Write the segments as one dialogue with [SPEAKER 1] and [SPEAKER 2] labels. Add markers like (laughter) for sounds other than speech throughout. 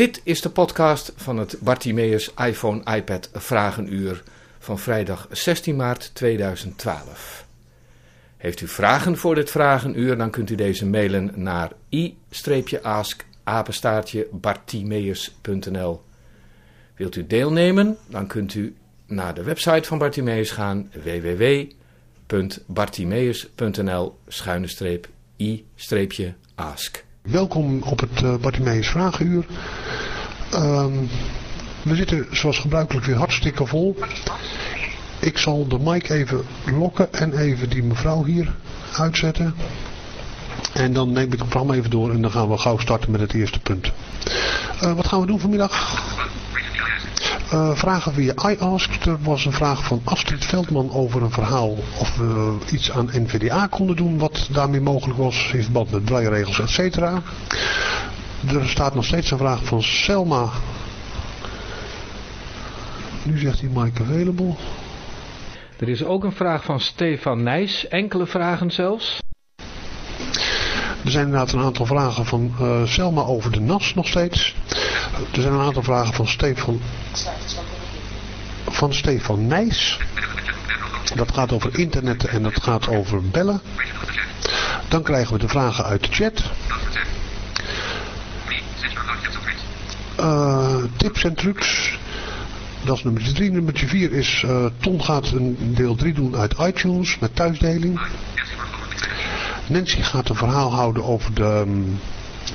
[SPEAKER 1] Dit is de podcast van het Bartimeus iPhone iPad Vragenuur van vrijdag 16 maart 2012. Heeft u vragen voor dit Vragenuur, dan kunt u deze mailen naar i-ask bartimeus.nl. Wilt u deelnemen, dan kunt u naar de website van Bartimeus gaan www.bartimeus.nl i-ask.
[SPEAKER 2] Welkom op het uh, Bartimeus Vragenuur. Um, we zitten zoals gebruikelijk weer hartstikke vol. Ik zal de mic even lokken en even die mevrouw hier uitzetten. En dan neem ik het programma even door en dan gaan we gauw starten met het eerste punt. Uh, wat gaan we doen vanmiddag? Uh, vragen via iAsk. Er was een vraag van Astrid Veldman over een verhaal of we iets aan NVDA konden doen wat daarmee mogelijk was in verband met breiregels, et cetera. Er staat nog steeds een vraag van Selma. Nu zegt hij Mike available.
[SPEAKER 1] Er is ook een vraag van Stefan Nijs. Enkele vragen zelfs.
[SPEAKER 2] Er zijn inderdaad een aantal vragen van uh, Selma over de NAS nog steeds. Er zijn een aantal vragen van Stefan, van Stefan Nijs. Dat gaat over internet en dat gaat over bellen. Dan krijgen we de vragen uit de chat. Uh, tips en trucs. Dat is nummer 3. Nummer 4 is uh, Ton gaat een deel 3 doen uit iTunes met thuisdeling. Nancy gaat een verhaal houden over de um,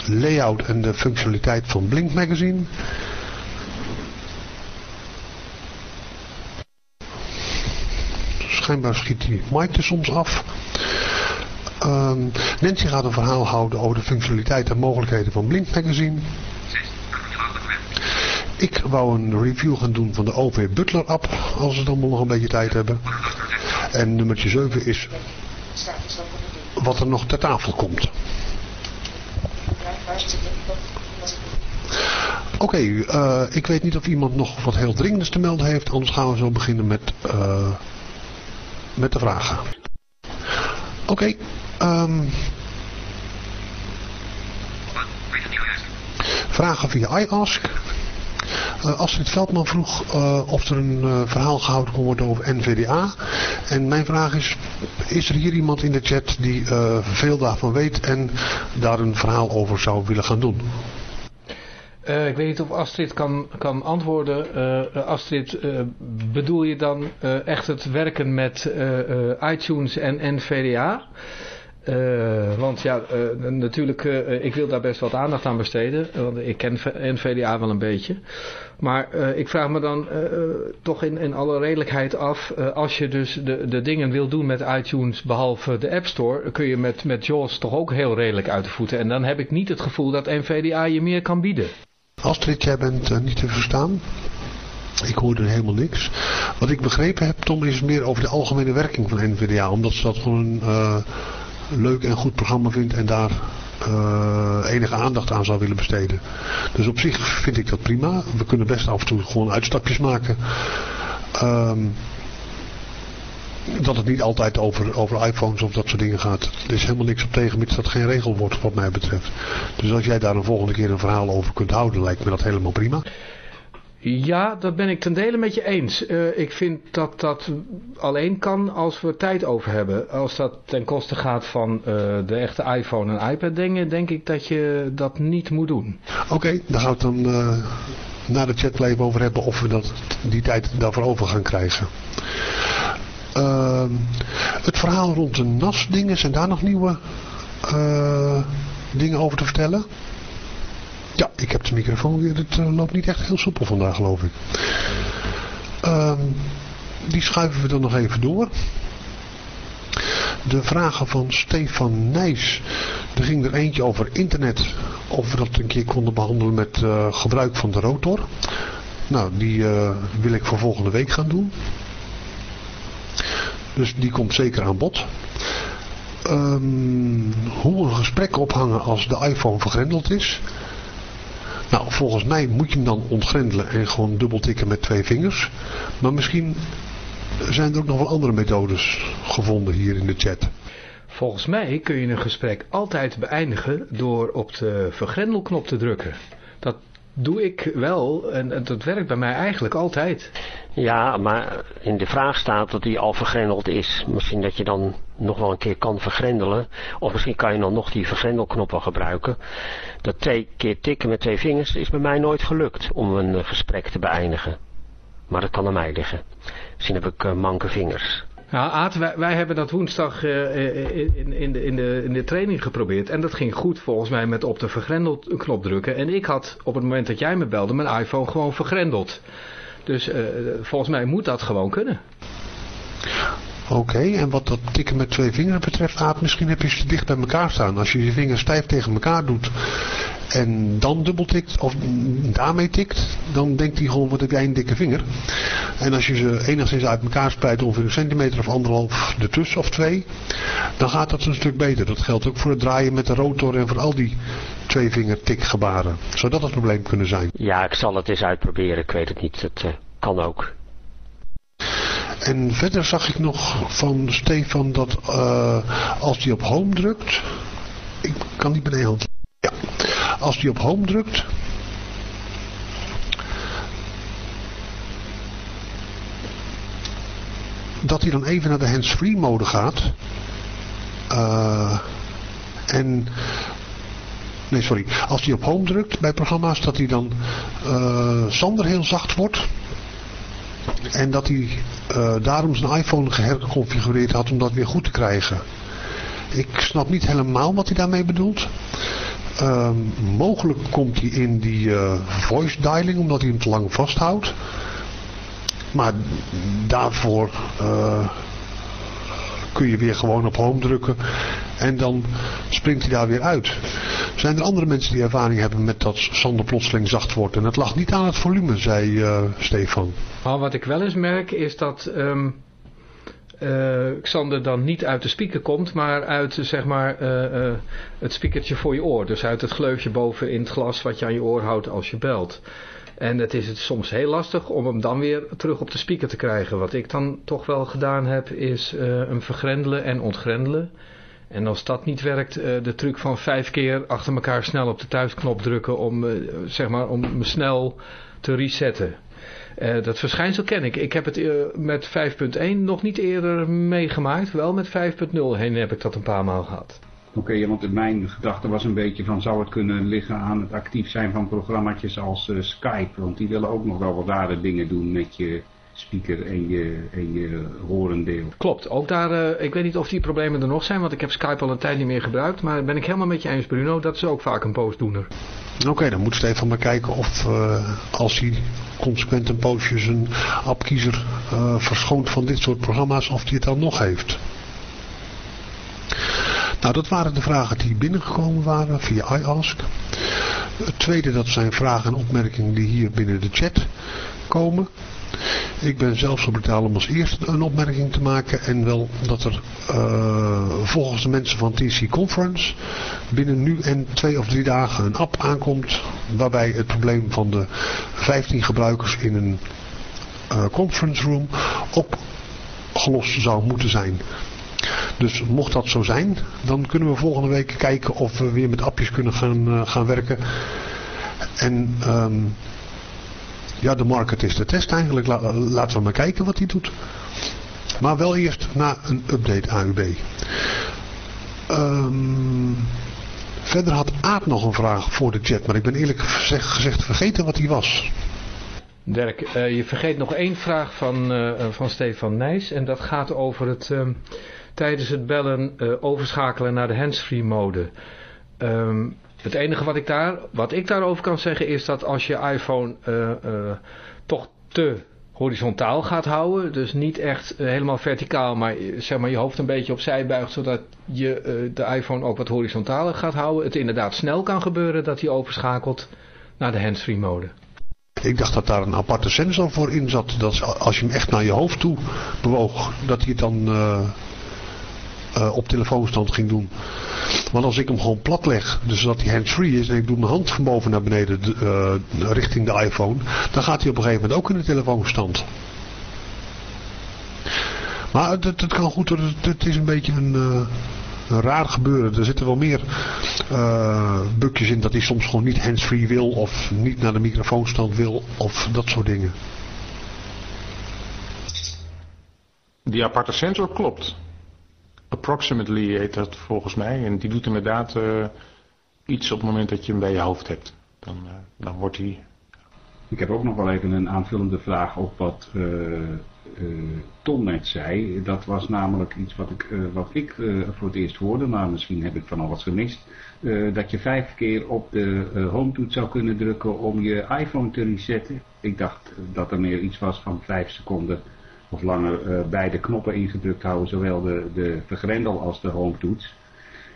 [SPEAKER 2] layout en de functionaliteit van Blink Magazine. Schijnbaar schiet die mic er soms af. Um, Nancy gaat een verhaal houden over de functionaliteit en mogelijkheden van Blink Magazine. Ik wou een review gaan doen van de OV Butler app, als we dan nog een beetje tijd hebben. En nummertje 7 is wat er nog ter tafel komt. Oké, uh, ik weet niet of iemand nog wat heel dringends te melden heeft, anders gaan we zo beginnen met, uh, met de vragen. Oké, okay, um, vragen via iAsk. Uh, Astrid Veldman vroeg uh, of er een uh, verhaal gehouden kon worden over NVDA. En mijn vraag is, is er hier iemand in de chat die veel daarvan weet en daar een verhaal over zou willen gaan doen?
[SPEAKER 1] Ik weet niet of Astrid kan, kan antwoorden. Astrid, bedoel je dan echt het werken met iTunes en NVDA? Uh, want ja, uh, natuurlijk, uh, ik wil daar best wat aandacht aan besteden. Want ik ken NVDA wel een beetje. Maar ik vraag me dan toch in, in alle redelijkheid af. als je dus de, de dingen wil doen met iTunes behalve de App Store. Kun je met, met JAWS toch ook heel redelijk uit de voeten. En dan heb ik niet het gevoel dat NVDA je meer kan bieden.
[SPEAKER 2] Astrid, jij bent niet te verstaan. Ik hoorde helemaal niks. Wat ik begrepen heb, Tom, is meer over de algemene werking van NVDA. Omdat ze dat gewoon leuk en goed programma vindt en daar uh, enige aandacht aan zou willen besteden. Dus op zich vind ik dat prima. We kunnen best af en toe gewoon uitstapjes maken. Um, dat het niet altijd over, over iPhones of dat soort dingen gaat. Er is helemaal niks op tegen, mits dat geen regel wordt wat mij betreft. Dus als jij daar een volgende keer een verhaal over kunt houden, lijkt me dat helemaal prima.
[SPEAKER 1] Ja, dat ben ik ten dele met je eens. Uh, ik vind dat dat alleen kan als we tijd over hebben. Als dat ten koste gaat van uh, de echte iPhone en iPad dingen, denk ik dat je dat niet moet doen.
[SPEAKER 2] Oké, okay, daar gaan we dan uh, na de chat even over hebben of we dat, die tijd daarvoor over gaan krijgen. Ehm, het verhaal rond de NAS dingen, zijn daar nog nieuwe dingen over te vertellen? Ja, ik heb de microfoon weer. Het uh, loopt niet echt heel soepel vandaag, geloof ik. Um, die schuiven we dan nog even door. De vragen van Stefan Nijs. Er ging er eentje over internet. Of we dat een keer konden behandelen met uh, gebruik van de rotor. Nou, die uh, wil ik voor volgende week gaan doen. Dus die komt zeker aan bod. Um, hoe een gesprek ophangen als de iPhone vergrendeld is. Nou, volgens mij moet je hem dan ontgrendelen en gewoon dubbeltikken met twee vingers. Maar misschien zijn er ook nog wel andere methodes gevonden hier in de chat.
[SPEAKER 1] Volgens mij kun je een gesprek altijd beëindigen door op de vergrendelknop te drukken. Dat doe ik wel en dat werkt bij mij eigenlijk altijd.
[SPEAKER 3] Ja, maar in de vraag staat dat die al vergrendeld is. Misschien dat je dan nog wel een keer kan vergrendelen. Of misschien kan je dan nog die vergrendelknop wel gebruiken. Dat twee keer tikken met twee vingers is bij mij nooit gelukt om een gesprek te beëindigen. Maar dat kan aan mij liggen. Misschien heb ik uh, manke vingers.
[SPEAKER 1] Nou, Aad, wij, wij, hebben dat woensdag uh, in, in, de, in, de, in de training geprobeerd. En dat ging goed volgens mij met op de vergrendelknop drukken. En ik had op het moment dat jij me belde mijn iPhone gewoon vergrendeld. Dus volgens mij moet dat gewoon kunnen.
[SPEAKER 2] Oké, en wat dat tikken met twee vingers betreft, Aad, misschien heb je ze dicht bij elkaar staan. Als je je vingers stijf tegen elkaar doet en dan dubbel tikt, of daarmee tikt, dan denkt hij gewoon, wat heb jij een dikke vinger. En als je ze enigszins uit elkaar spreidt, ongeveer een centimeter of anderhalf ertussen of twee, dan gaat dat een stuk beter. Dat geldt ook voor het draaien met de rotor en voor al die twee vinger tikgebaren. Zou dat het probleem kunnen zijn?
[SPEAKER 3] Ja, ik zal het eens uitproberen, ik weet het niet. Het uh, kan ook.
[SPEAKER 2] En verder zag ik nog van Stefan dat uh, als hij op home drukt... Ik kan niet beneden hand. Ja. Als hij op home drukt... Dat hij dan even naar de hands-free mode gaat. Uh, en nee sorry, als hij op home drukt bij programma's, dat hij dan uh, Sander heel zacht wordt. En dat hij uh, daarom zijn iPhone geherconfigureerd had om dat weer goed te krijgen. Ik snap niet helemaal wat hij daarmee bedoelt. Uh, mogelijk komt hij in die uh, voice dialing omdat hij hem te lang vasthoudt. Maar daarvoor uh, kun je weer gewoon op home drukken en dan springt hij daar weer uit. Zijn er andere mensen die ervaring hebben met dat Sander plotseling zacht wordt? En het lag niet aan het volume, zei uh, Stefan.
[SPEAKER 1] Wat ik wel eens merk is dat um, uh, Xander dan niet uit de speaker komt, maar uit zeg maar, uh, het speakertje voor je oor. Dus uit het gleufje boven in het glas wat je aan je oor houdt als je belt. En het is het soms heel lastig om hem dan weer terug op de speaker te krijgen. Wat ik dan toch wel gedaan heb is uh, hem vergrendelen en ontgrendelen. En als dat niet werkt, uh, de truc van vijf keer achter elkaar snel op de thuisknop drukken om, uh, zeg maar, om me snel te resetten. Dat verschijnsel ken ik. Ik heb het met 5.1 nog niet eerder meegemaakt. Wel met 5.0 heen heb ik dat een paar maal gehad.
[SPEAKER 4] Oké, okay, want mijn gedachte was een beetje van zou het kunnen liggen aan het actief zijn van programma's als uh, Skype. Want die willen ook nog wel wat rare dingen doen met je speaker en je, en je horendeel.
[SPEAKER 1] Klopt, ook daar, uh, ik weet niet of die problemen er nog zijn, want ik heb Skype al een tijd niet meer gebruikt. Maar ben ik helemaal met je eens Bruno, dat is ook vaak een boosdoener.
[SPEAKER 2] Oké, okay, dan moet Stefan maar kijken of uh, als hij consequent een poosje zijn appkiezer uh, verschoont van dit soort programma's, of hij het dan nog heeft. Nou, dat waren de vragen die binnengekomen waren via iAsk. Het tweede, dat zijn vragen en opmerkingen die hier binnen de chat komen. Ik ben zelf zo brutaal om als eerste een opmerking te maken. En wel dat er uh, volgens de mensen van TC Conference binnen nu en twee of drie dagen een app aankomt. Waarbij het probleem van de 15 gebruikers in een uh, conference room opgelost zou moeten zijn. Dus mocht dat zo zijn, dan kunnen we volgende week kijken of we weer met appjes kunnen gaan, uh, gaan werken. En um, ja, de market is de test eigenlijk. La laten we maar kijken wat hij doet. Maar wel eerst na een update AUB. Um, verder had Aad nog een vraag voor de chat, maar ik ben eerlijk gezegd vergeten wat die was.
[SPEAKER 1] Dirk, uh, je vergeet nog één vraag van, uh, van Stefan Nijs en dat gaat over het... Uh, tijdens het bellen uh, overschakelen naar de handsfree mode. Um, het enige wat ik, daar, wat ik daarover kan zeggen is dat als je iPhone uh, uh, toch te horizontaal gaat houden, dus niet echt helemaal verticaal, maar zeg maar je hoofd een beetje opzij buigt, zodat je de iPhone ook wat horizontaler gaat houden, het inderdaad snel kan gebeuren dat hij overschakelt naar de handsfree mode.
[SPEAKER 2] Ik dacht dat daar een aparte sensor voor in zat, dat als je hem echt naar je hoofd toe bewoog, dat hij het dan uh, op telefoonstand ging doen. Want als ik hem gewoon plat leg, dus dat hij hands-free is en ik doe mijn hand van boven naar beneden uh, richting de iPhone, dan gaat hij op een gegeven moment ook in de telefoonstand. Maar het, het kan goed, het, is een beetje een, uh, een raar gebeuren. Er zitten wel meer uh, bukjes in dat hij soms gewoon niet handsfree wil of niet naar de microfoonstand wil of dat soort dingen.
[SPEAKER 5] Die aparte sensor klopt. Approximately heet dat volgens mij. En die doet inderdaad uh, iets op het moment dat je hem bij je hoofd hebt. Dan, uh, dan wordt hij...
[SPEAKER 4] Ik heb ook nog wel even een aanvullende vraag op wat uh, Tom net zei. Dat was namelijk iets wat ik, wat ik voor het eerst hoorde, maar misschien heb ik van alles gemist. dat je vijf keer op de home toets zou kunnen drukken om je iPhone te resetten. Ik dacht dat er meer iets was van vijf seconden of langer uh, beide knoppen ingedrukt houden, zowel de, de vergrendel als de home toets.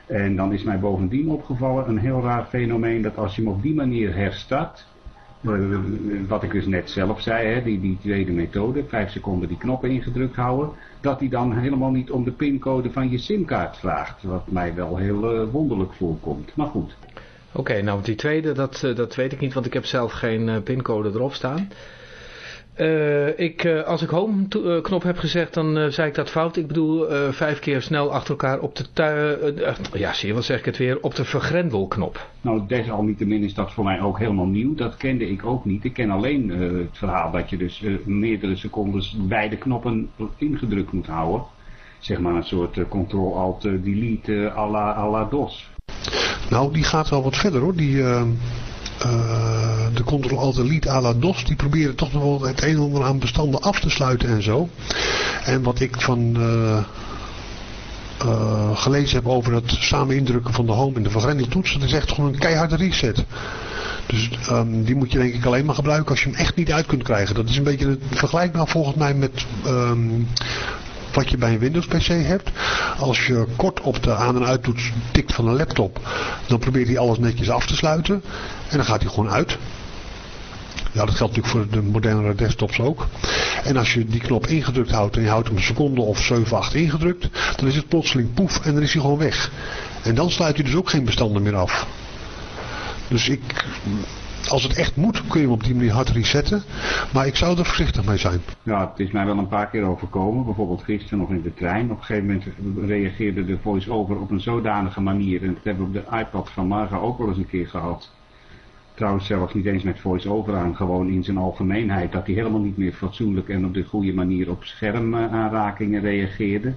[SPEAKER 4] En dan is mij bovendien opgevallen een heel raar fenomeen dat als je hem op die manier herstart, uh, wat ik dus net zelf zei, hè, die, die tweede methode, vijf seconden die knoppen ingedrukt houden, dat hij dan helemaal niet om de pincode van je simkaart vraagt. Wat mij wel heel uh, wonderlijk voorkomt. Maar goed.
[SPEAKER 1] Oké, nou die tweede, dat, dat weet ik niet, want ik heb zelf geen pincode erop staan. Uh, ik, uh, als ik home uh, knop heb gezegd, dan zei ik dat fout. Ik bedoel vijf keer snel achter elkaar op de tui, ja zie je wat zeg ik het weer, op de vergrendelknop.
[SPEAKER 4] Nou desalniettemin is dat voor mij ook helemaal nieuw. Dat kende ik ook niet. Ik ken alleen het verhaal dat je dus meerdere secondes beide knoppen ingedrukt moet houden. Zeg maar een soort control-alt-delete à la, à la DOS.
[SPEAKER 2] Nou, die gaat wel wat verder hoor. Die, uh, de Ctrl-Alt-Delete à la DOS, die proberen toch wel het een en ander aan bestanden af te sluiten en zo. En wat ik van uh, uh, gelezen heb over het samen indrukken van de home en de vergrendeltoets, dat is echt gewoon een keiharde reset. Dus um, die moet je denk ik alleen maar gebruiken als je hem echt niet uit kunt krijgen. Dat is een beetje vergelijkbaar volgens mij met um, wat je bij een Windows PC hebt. Als je kort op de aan- en uittoets tikt van een laptop, dan probeert hij alles netjes af te sluiten. En dan gaat hij gewoon uit. Ja, dat geldt natuurlijk voor de modernere desktops ook. En als je die knop ingedrukt houdt en je houdt hem een seconde of 7, 8 ingedrukt, dan is het plotseling poef en dan is hij gewoon weg. En dan sluit hij dus ook geen bestanden meer af. Dus ik, als het echt moet, kun je hem op die manier hard resetten. Maar ik zou er voorzichtig mee zijn.
[SPEAKER 4] Ja, het is mij wel een paar keer overkomen. Bijvoorbeeld gisteren nog in de trein. Op een gegeven moment reageerde de voice-over op een zodanige manier. En dat hebben we op de iPad van Marga ook wel eens een keer gehad. Trouwens zelfs niet eens met voice-over aan, gewoon in zijn algemeenheid. Dat hij helemaal niet meer fatsoenlijk en op de goede manier op schermaanrakingen reageerde.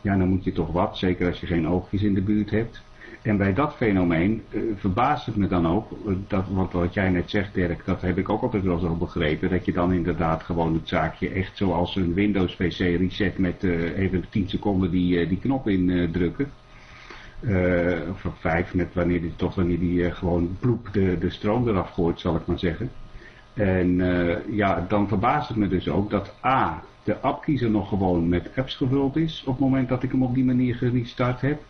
[SPEAKER 4] Ja, dan moet je toch wat, zeker als je geen oogjes in de buurt hebt. En bij dat fenomeen uh, verbaast het me dan ook, dat, wat, wat jij net zegt Dirk, dat heb ik ook altijd wel zo begrepen, dat je dan inderdaad gewoon het zaakje echt zoals een Windows PC reset met uh, even 10 seconden die, die knop indrukken. of 5 met wanneer die toch wanneer die gewoon ploep de, de stroom eraf gooit, zal ik maar zeggen. En ja, dan verbaast het me dus ook dat A, de appkiezer nog gewoon met apps gevuld is op het moment dat ik hem op die manier gerestart heb.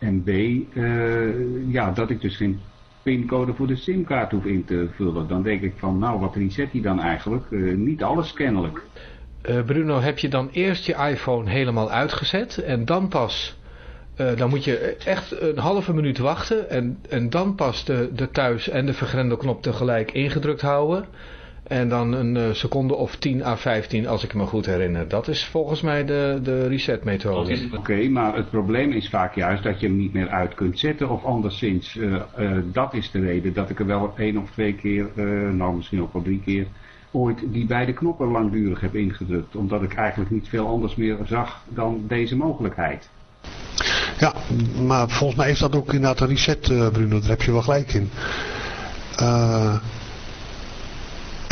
[SPEAKER 4] En B, uh, ja, dat ik dus geen pincode voor de simkaart hoef in te vullen. Dan denk ik van, nou, wat reset hij dan eigenlijk? Uh, niet alles kennelijk.
[SPEAKER 1] Uh, Bruno, heb je dan eerst je iPhone helemaal uitgezet en dan pas... dan moet je echt een halve minuut wachten en, en dan pas de, de thuis- en de vergrendelknop tegelijk ingedrukt houden... En dan een uh, seconde of 10 à 15 als ik me goed herinner. Dat is volgens mij de, de reset methode.
[SPEAKER 4] Oké, okay, maar het probleem is vaak juist dat je hem niet meer uit kunt zetten. Of anderszins, uh, uh, dat is de reden dat ik er wel één of twee keer, nou misschien ook wel drie keer, ooit die beide knoppen langdurig heb ingedrukt. Omdat ik eigenlijk niet veel anders meer zag dan deze mogelijkheid.
[SPEAKER 2] Ja, maar volgens mij is dat ook inderdaad een reset Bruno, daar heb je wel gelijk in. Uh,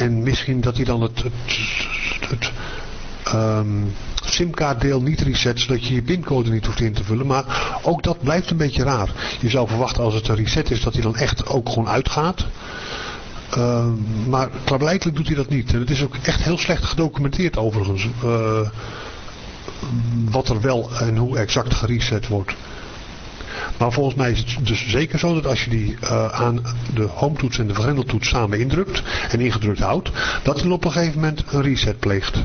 [SPEAKER 2] en misschien dat hij dan het, het, het um, simkaartdeel niet reset, zodat je je pincode niet hoeft in te vullen. Maar ook dat blijft een beetje raar. Je zou verwachten als het een reset is, dat hij dan echt ook gewoon uitgaat. Uh, maar klaarblijkelijk doet hij dat niet. En het is ook echt heel slecht gedocumenteerd overigens. Uh, wat er wel en hoe exact gereset wordt. Maar volgens mij is het dus zeker zo dat als je die uh, aan de home toets en de vergrendeltoets samen indrukt en ingedrukt houdt, dat hij op een gegeven moment een reset pleegt.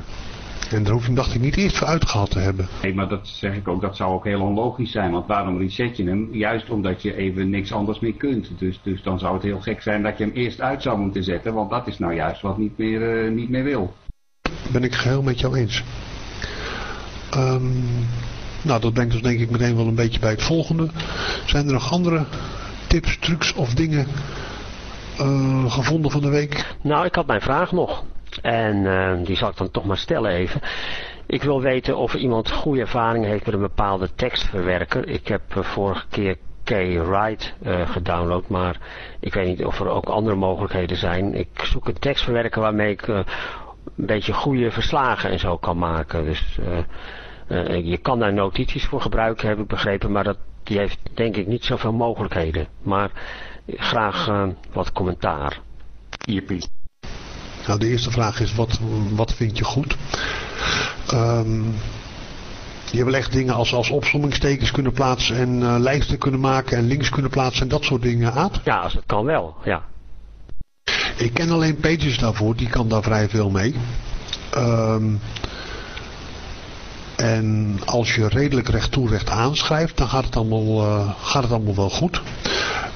[SPEAKER 2] En daar hoef je dacht ik niet eerst voor uitgehaald te hebben.
[SPEAKER 4] Nee, maar dat zeg ik ook, dat zou ook heel onlogisch zijn. Want waarom reset je hem? Juist omdat je even niks anders meer kunt. Dus, dus dan zou het heel gek zijn dat je hem eerst uit zou moeten zetten. Want dat is nou juist wat niet meer, uh, niet meer wil.
[SPEAKER 2] Ben ik geheel met jou eens. Um, Nou, dat brengt ons denk ik meteen wel een beetje bij het volgende. Zijn er nog andere tips, trucs of dingen uh, gevonden van de week?
[SPEAKER 3] Nou, ik had mijn vraag nog. En uh, die zal ik dan toch maar stellen even. Ik wil weten of iemand goede ervaring heeft met een bepaalde tekstverwerker. Ik heb uh, vorige keer K-Write gedownload, maar ik weet niet of er ook andere mogelijkheden zijn. Ik zoek een tekstverwerker waarmee ik een beetje goede verslagen en zo kan maken. Dus uh, je kan daar notities voor gebruiken, heb ik begrepen, maar dat, die heeft denk ik niet zoveel mogelijkheden. Maar graag wat commentaar.
[SPEAKER 5] Jippie.
[SPEAKER 2] Nou, de eerste vraag is, wat, wat vind je goed? Um, je wil echt dingen als, als opsommingstekens kunnen plaatsen en uh, lijsten kunnen maken en links kunnen plaatsen en dat soort dingen, Aad?
[SPEAKER 3] Ja, als het kan wel, ja.
[SPEAKER 2] Ik ken alleen Pages daarvoor, die kan daar vrij veel mee. Um, en als je redelijk recht toe recht aanschrijft, dan gaat het, allemaal, uh, gaat het allemaal wel goed.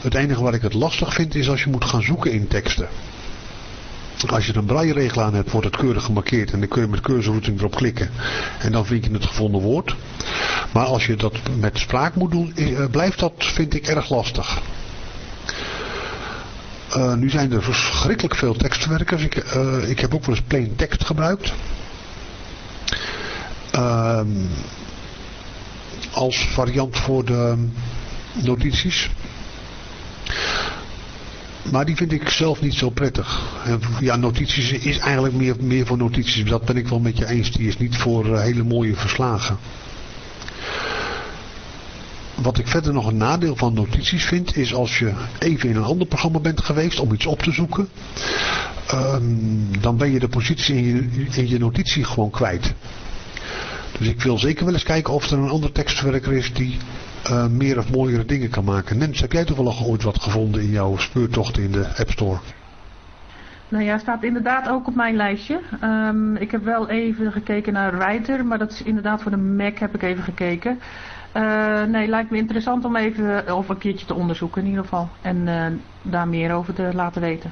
[SPEAKER 2] Het enige wat ik het lastig vind is als je moet gaan zoeken in teksten. Als je een braille-regel aan hebt, wordt het keurig gemarkeerd en dan kun je met cursorrouting erop klikken. En dan vind je het gevonden woord. Maar als je dat met spraak moet doen, blijft dat, vind ik, erg lastig. Nu zijn er verschrikkelijk veel tekstverwerkers. Ik, uh, ik heb ook wel eens plain tekst gebruikt. Uh, als variant voor de notities. Maar die vind ik zelf niet zo prettig. Ja, notities is eigenlijk meer, meer voor notities. Dat ben ik wel met je eens. Die is niet voor uh, hele mooie verslagen. Wat ik verder nog een nadeel van notities vind, is als je even in een ander programma bent geweest om iets op te zoeken. Um, dan ben je de positie in je, in je notitie gewoon kwijt. Dus ik wil zeker wel eens kijken of er een ander tekstverwerker is die uh, meer of mooiere dingen kan maken. Nens, heb jij toevallig ooit wat gevonden in jouw speurtocht in de App Store?
[SPEAKER 6] Nou ja, staat inderdaad ook op mijn lijstje. Um, ik heb wel even gekeken naar Writer, maar dat is inderdaad voor de Mac heb ik even gekeken. Uh, nee, lijkt me interessant om even of een keertje te onderzoeken in ieder geval. En uh, daar meer over te laten weten.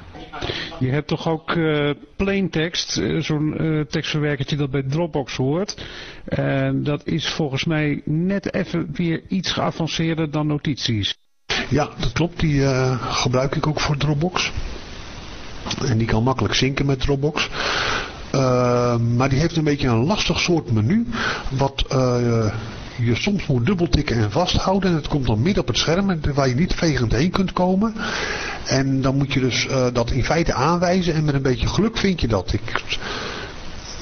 [SPEAKER 7] Je hebt toch ook uh, plain text, zo'n tekstverwerkertje dat bij Dropbox hoort. En dat is volgens mij net even weer iets geavanceerder dan notities.
[SPEAKER 2] Ja, dat klopt. Die gebruik ik ook voor Dropbox. En die kan makkelijk zinken met Dropbox. Uh, maar die heeft een beetje een lastig soort menu. Wat uh, je soms moet dubbeltikken en vasthouden. En het komt dan midden op het scherm waar je niet vegend heen kunt komen. En dan moet je dus uh, dat in feite aanwijzen. En met een beetje geluk vind je dat. Ik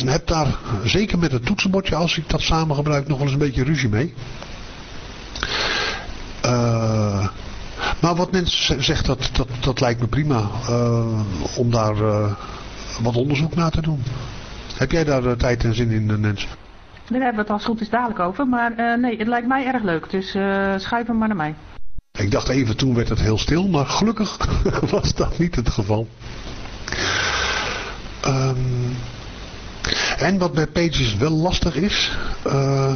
[SPEAKER 2] heb daar zeker met het toetsenbordje als ik dat samen gebruik nog wel eens een beetje ruzie mee. Uh, maar wat mensen zegt, dat, dat, dat lijkt me prima uh, om daar wat onderzoek naar te doen. Heb jij daar tijd en zin in, Nens?
[SPEAKER 6] Daar hebben we het als goed is dadelijk over, maar nee, het lijkt mij erg leuk, dus schuif hem maar naar mij.
[SPEAKER 2] Ik dacht even, toen werd het heel stil, maar gelukkig (laughs) was dat niet het geval. Um, en wat bij Pages wel lastig is, uh,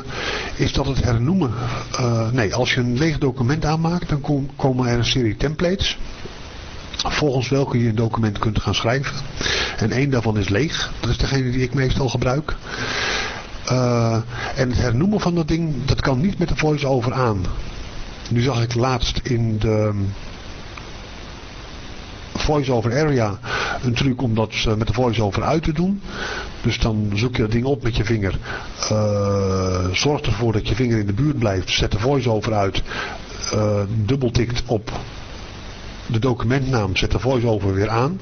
[SPEAKER 2] is dat het hernoemen. Uh, nee, als je een leeg document aanmaakt, dan kom, komen er een serie templates. Volgens welke je een document kunt gaan schrijven. En één daarvan is leeg. Dat is degene die ik meestal gebruik. Uh, en het hernoemen van dat ding, dat kan niet met de voice-over aan. Nu zag ik laatst in de voice-over area een truc om dat met de voice-over uit te doen. Dus dan zoek je dat ding op met je vinger. Uh, zorg ervoor dat je vinger in de buurt blijft. Zet de voice-over uit. Uh, dubbeltikt op de documentnaam. Zet de voice-over weer aan.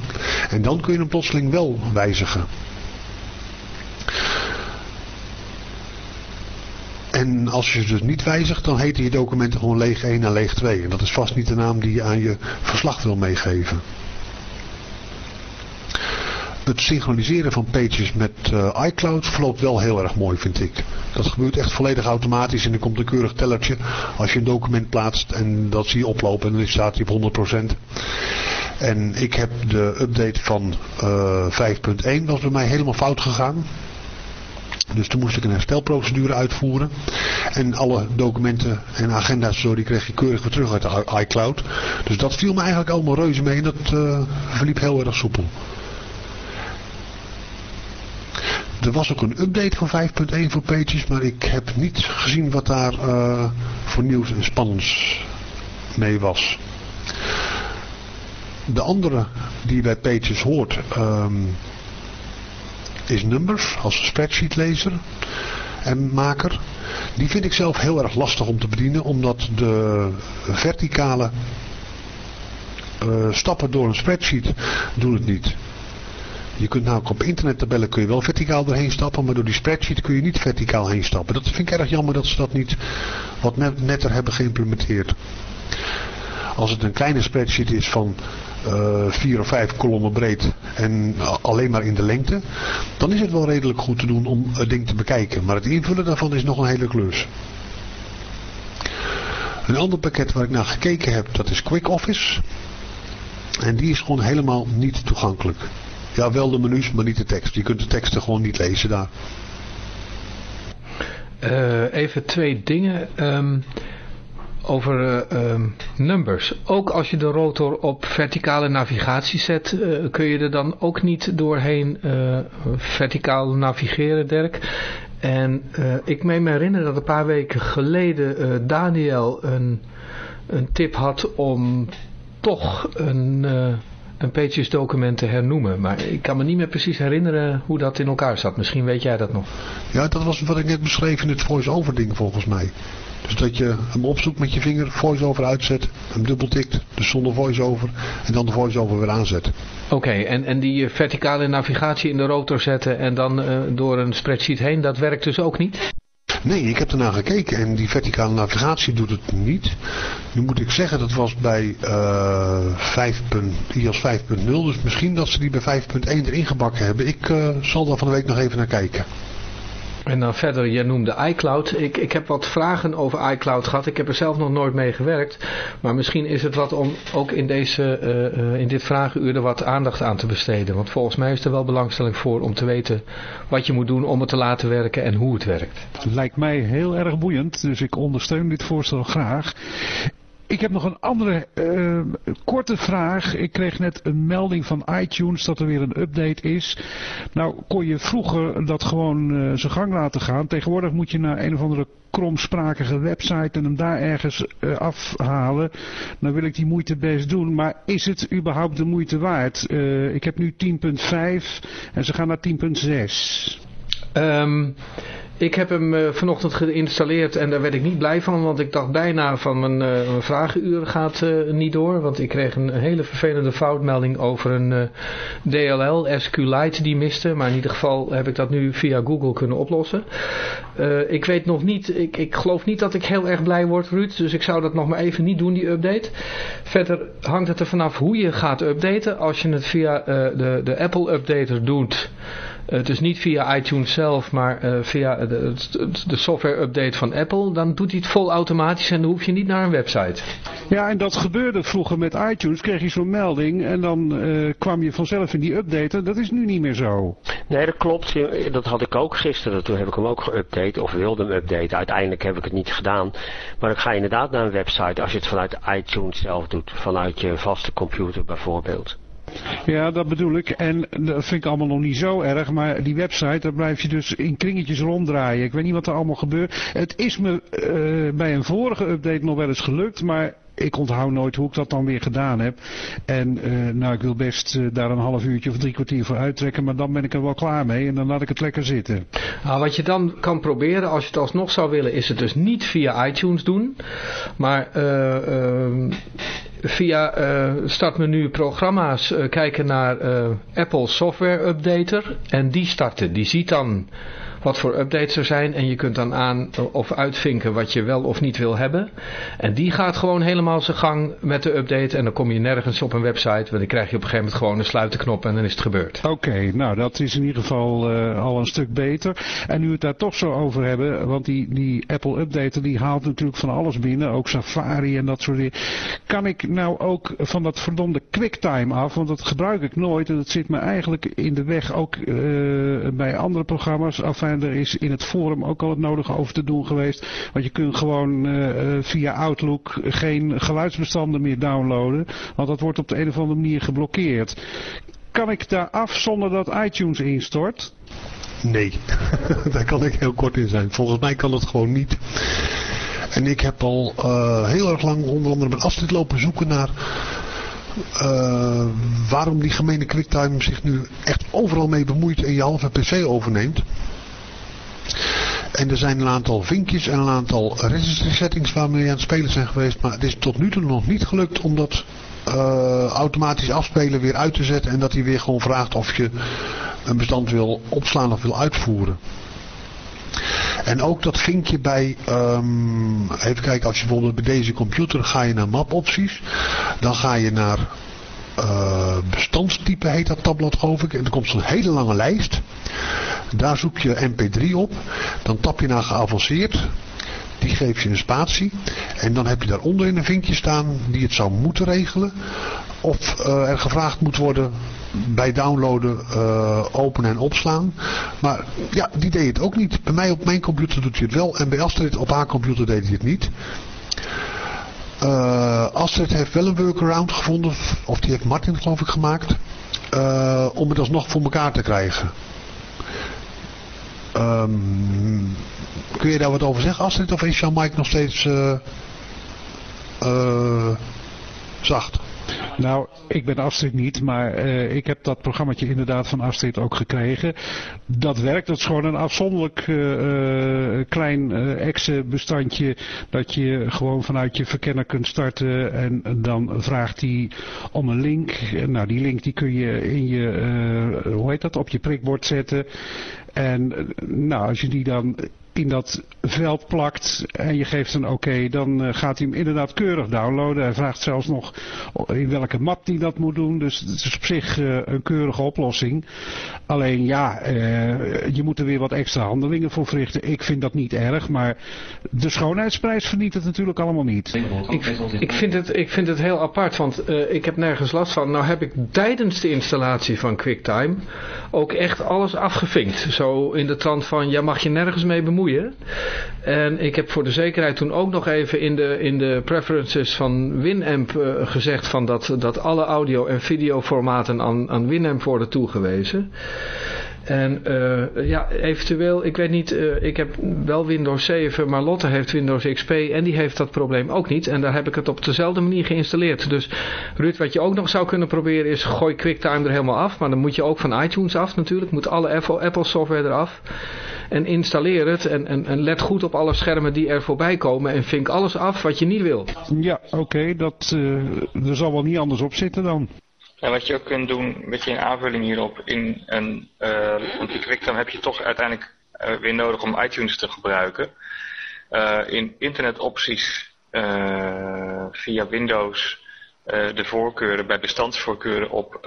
[SPEAKER 2] En dan kun je hem plotseling wel wijzigen. En als je ze dus niet wijzigt, dan heten je documenten gewoon leeg 1 en leeg 2. En dat is vast niet de naam die je aan je verslag wil meegeven. Het synchroniseren van pages met uh, iCloud verloopt wel heel erg mooi, vind ik. Dat gebeurt echt volledig automatisch en er komt een keurig tellertje als je een document plaatst en dat zie je oplopen en dan staat hij op 100%. En ik heb de update van uh, 5.1, was bij mij helemaal fout gegaan. Dus toen moest ik een herstelprocedure uitvoeren. En alle documenten en agenda's zo, die kreeg je keurig weer terug uit de iCloud. Dus dat viel me eigenlijk allemaal reuze mee en dat uh, verliep heel erg soepel. er was ook een update van 5.1 voor Pages, maar ik heb niet gezien wat daar voor nieuws en spannends mee was. De andere die bij Pages hoort um, is Numbers als spreadsheetlezer en maker. Die vind ik zelf heel erg lastig om te bedienen omdat de verticale uh, stappen door een spreadsheet doen het niet. Je kunt namelijk op internettabellen kun je wel verticaal doorheen stappen, maar door die spreadsheet kun je niet verticaal heen stappen. Dat vind ik erg jammer dat ze dat niet wat netter hebben geïmplementeerd. Als het een kleine spreadsheet is van uh, vier of vijf kolommen breed en alleen maar in de lengte, dan is het wel redelijk goed te doen om het ding te bekijken. Maar het invullen daarvan is nog een hele klus. Een ander pakket waar ik naar gekeken heb, dat is Quick Office. En die is gewoon helemaal niet toegankelijk. Ja, wel de menus, maar niet de tekst. Je kunt de teksten gewoon niet lezen daar.
[SPEAKER 1] Uh, even twee dingen. Um, over uh, numbers. Ook als je de rotor op verticale navigatie zet, uh, kun je er dan ook niet doorheen uh, verticaal navigeren, Dirk. En ik meen me herinneren dat een paar weken geleden Daniel een, een tip had om toch een, een Pages document te hernoemen. Maar ik kan me niet meer precies herinneren hoe dat in elkaar zat. Misschien weet jij dat nog.
[SPEAKER 2] Ja, dat was wat ik net beschreef in het voice-over ding volgens mij. Dus dat je hem opzoekt met je vinger, voice-over uitzet, hem dubbeltikt, dus zonder voice-over, en dan de voice-over weer aanzet.
[SPEAKER 1] Oké, en, en die verticale navigatie in de rotor zetten en dan uh, door een spreadsheet heen, dat werkt dus ook niet?
[SPEAKER 2] Nee, ik heb ernaar gekeken en die verticale navigatie doet het niet. Nu moet ik zeggen, dat was bij uh, 5. IAS 5.0, dus misschien dat ze die bij 5.1 erin gebakken hebben. Ik uh, zal daar van de week nog even naar kijken.
[SPEAKER 1] En dan verder, je noemde iCloud. Ik, ik heb wat vragen over iCloud gehad. Ik heb er zelf nog nooit mee gewerkt. Maar misschien is het wat om ook in, deze, uh, uh, in dit vragenuur er wat aandacht aan te besteden. Want volgens mij is er wel belangstelling voor om te weten wat je moet doen om het te laten werken en hoe het werkt.
[SPEAKER 7] Lijkt mij heel erg boeiend, dus ik ondersteun dit voorstel graag. Ik heb nog een andere uh, korte vraag. Ik kreeg net een melding van iTunes dat er weer een update is. Nou kon je vroeger dat gewoon uh, zijn gang laten gaan. Tegenwoordig moet je naar een of andere kromsprakige website en hem daar ergens uh, afhalen. Dan wil ik die moeite best doen. Maar is het überhaupt de moeite waard? ik heb nu 10.5 en ze gaan naar 10.6.
[SPEAKER 1] Um, ik heb hem uh, vanochtend geïnstalleerd en daar werd ik niet blij van, want ik dacht bijna van mijn, uh, vragenuur gaat uh, niet door. Want ik kreeg een hele vervelende foutmelding over een DLL SQLite die miste. Maar in ieder geval heb ik dat nu via Google kunnen oplossen. ik weet nog niet, ik, ik geloof niet dat ik heel erg blij word Ruud, dus ik zou dat nog maar even niet doen die update. Verder hangt het er vanaf hoe je gaat updaten. Als je het via de, de Apple updater doet... Het is niet via iTunes zelf, maar uh, via de, de software update van Apple. Dan doet hij het vol automatisch en dan hoef je niet naar een website.
[SPEAKER 7] Ja, en dat gebeurde vroeger met iTunes. Kreeg je zo'n melding en dan uh, kwam je vanzelf in die update. Dat is nu niet meer zo.
[SPEAKER 3] Nee, dat klopt. Dat had ik ook gisteren. Toen heb ik hem ook geüpdate of wilde hem updaten. Uiteindelijk heb ik het niet gedaan. Maar dan ga inderdaad naar een website als je het vanuit iTunes zelf doet. Vanuit je vaste computer bijvoorbeeld.
[SPEAKER 7] Ja, dat bedoel ik. En dat vind ik allemaal nog niet zo erg. Maar die website, daar blijf je dus in kringetjes ronddraaien. Ik weet niet wat er allemaal gebeurt. Het is me uh, bij een vorige update nog wel eens gelukt. Maar ik onthoud nooit hoe ik dat dan weer gedaan heb. En uh, nou, ik wil best uh, daar een half uurtje of drie kwartier voor uittrekken, maar dan ben ik er wel klaar mee en dan laat ik het lekker zitten.
[SPEAKER 1] Nou, wat je dan kan proberen, als je het alsnog zou willen, is het dus niet via iTunes doen, maar uh, via startmenu programma's kijken naar Apple Software Updater en die starten. Die ziet dan wat voor updates er zijn. En je kunt dan aan of uitvinken wat je wel of niet wil hebben. En die gaat gewoon helemaal zijn gang met de update. En dan kom je nergens op een website. Want dan krijg je op een gegeven moment gewoon een sluitenknop en dan is het gebeurd.
[SPEAKER 7] Oké, nou dat is in ieder geval uh, al een stuk beter. En nu we het daar toch zo over hebben. Want die, die Apple updater die haalt natuurlijk van alles binnen. Ook Safari en dat soort dingen. Kan ik nou ook van dat verdomde QuickTime af. Want dat gebruik ik nooit. En dat zit me eigenlijk in de weg. Ook uh, bij andere programma's. Enfin, er is in het forum ook al het nodige over te doen geweest. Want je kunt gewoon uh, via Outlook geen geluidsbestanden meer downloaden. Want dat wordt op de een of andere manier geblokkeerd. Kan ik daar af zonder dat iTunes instort?
[SPEAKER 2] Nee, (laughs) daar kan ik heel kort in zijn. Volgens mij kan het gewoon niet. En ik heb al uh, heel erg lang onder andere met Astrid lopen zoeken naar waarom die gemeente QuickTime zich nu echt overal mee bemoeit en je halve pc overneemt. En er zijn een aantal vinkjes en een aantal registry settings waarmee aan het spelen zijn geweest. Maar het is tot nu toe nog niet gelukt om dat uh, automatisch afspelen weer uit te zetten. En dat hij weer gewoon vraagt of je een bestand wil opslaan of wil uitvoeren. En ook dat vinkje bij, um, even kijken, als je bijvoorbeeld bij deze computer ga je naar map opties. Dan ga je naar uh, bestandstype heet dat tabblad geloof ik. En er komt zo'n hele lange lijst. Daar zoek je mp3 op. Dan tap je naar geavanceerd. Die geef je een spatie. En dan heb je daaronder in een vinkje staan die het zou moeten regelen. Of uh, er gevraagd moet worden bij downloaden uh, openen en opslaan. Maar ja, die deed het ook niet. Bij mij op mijn computer doet hij het wel. En bij Astrid op haar computer deed hij het niet. Uh, Astrid heeft wel een workaround gevonden. Of die heeft Martin geloof ik gemaakt. Uh, om het alsnog voor elkaar te krijgen. Um, kun je daar wat over zeggen Astrid? Of is jouw mic nog steeds uh, zacht?
[SPEAKER 7] Nou, ik ben Astrid niet, maar uh, ik heb dat programmaatje inderdaad van Astrid ook gekregen. Dat werkt, dat is gewoon een afzonderlijk uh, klein uh, exe bestandje dat je gewoon vanuit je verkenner kunt starten en dan vraagt hij om een link. Nou, die link die kun je in je, hoe heet dat, op je prikbord zetten. En nou, als je die dan in dat veld plakt en je geeft een oké, dan uh, gaat hij hem inderdaad keurig downloaden. Hij vraagt zelfs nog in welke map hij dat moet doen. Dus het is op zich uh, een keurige oplossing. Alleen ja, uh, je moet er weer wat extra handelingen voor verrichten. Ik vind dat niet erg, maar de schoonheidsprijs verdient het natuurlijk allemaal niet.
[SPEAKER 1] Ik, ik, vind, het, ik vind het heel apart, want ik heb nergens last van. Nou heb ik tijdens de installatie van QuickTime ook echt alles afgevinkt. Zo in de trant van, ja mag je nergens mee bemoeien. En ik heb voor de zekerheid toen ook nog even in de, in de preferences van Winamp uh, gezegd van dat, dat alle audio- en videoformaten aan, aan Winamp worden toegewezen. En uh, ja, eventueel, ik weet niet, uh, ik heb wel Windows 7, maar Lotte heeft Windows XP en die heeft dat probleem ook niet. En daar heb ik het op dezelfde manier geïnstalleerd. Dus Ruud, wat je ook nog zou kunnen proberen is, gooi QuickTime er helemaal af. Maar dan moet je ook van iTunes af natuurlijk, moet alle Apple, software eraf. En installeer het en, en, en, let goed op alle schermen die er voorbij komen en vink alles af wat je niet wil.
[SPEAKER 7] Ja, oké, dat uh, er zal wel niet anders op zitten dan.
[SPEAKER 8] En wat je ook kunt doen, beetje een aanvulling hierop, in een, uh, want QuickTime heb je toch uiteindelijk uh, weer nodig om iTunes te gebruiken. Uh, in internetopties via Windows de voorkeuren bij bestandsvoorkeuren op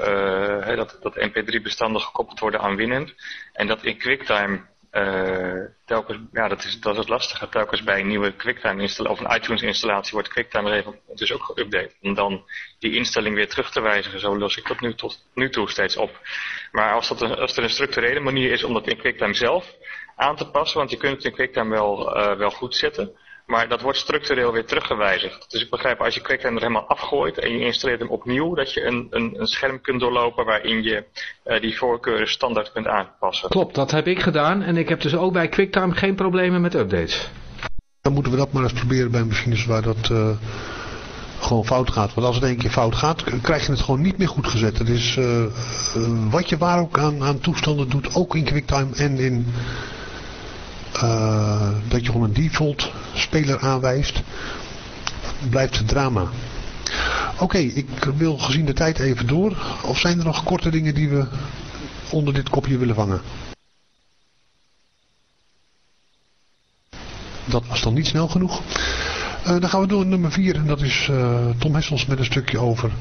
[SPEAKER 8] dat, dat mp3 bestanden gekoppeld worden aan Winamp. En dat in QuickTime uh, telkens, ja, dat is, dat is het lastige. Telkens bij een nieuwe QuickTime installatie of een iTunes installatie wordt QuickTime regel dus ook geüpdate. Om dan die instelling weer terug te wijzigen. Zo los ik dat nu tot nu toe steeds op. Maar als, dat een, als er een structurele manier is om dat in QuickTime zelf aan te passen, want je kunt het in QuickTime wel, uh, wel goed zetten. Maar dat wordt structureel weer teruggewijzigd. Dus ik begrijp als je QuickTime er helemaal afgooit en je installeert hem opnieuw, dat je een, een, een scherm kunt doorlopen waarin je uh, die voorkeuren standaard kunt aanpassen.
[SPEAKER 1] Klopt, dat heb ik gedaan en ik heb dus ook bij QuickTime geen problemen met updates.
[SPEAKER 2] Dan moeten we dat maar eens proberen bij machines waar dat uh, gewoon fout gaat. Want als het één keer fout gaat, krijg je het gewoon niet meer goed gezet. Het is uh, wat je waar ook aan, aan toestanden doet, ook in QuickTime en in... Uh, dat je gewoon een default speler aanwijst, blijft het drama. Oké, ik wil gezien de tijd even door. Of zijn er nog korte dingen die we onder dit kopje willen vangen? Dat was dan niet snel genoeg. Uh, dan gaan we door nummer 4 en dat is uh, Tom Hessels met een stukje over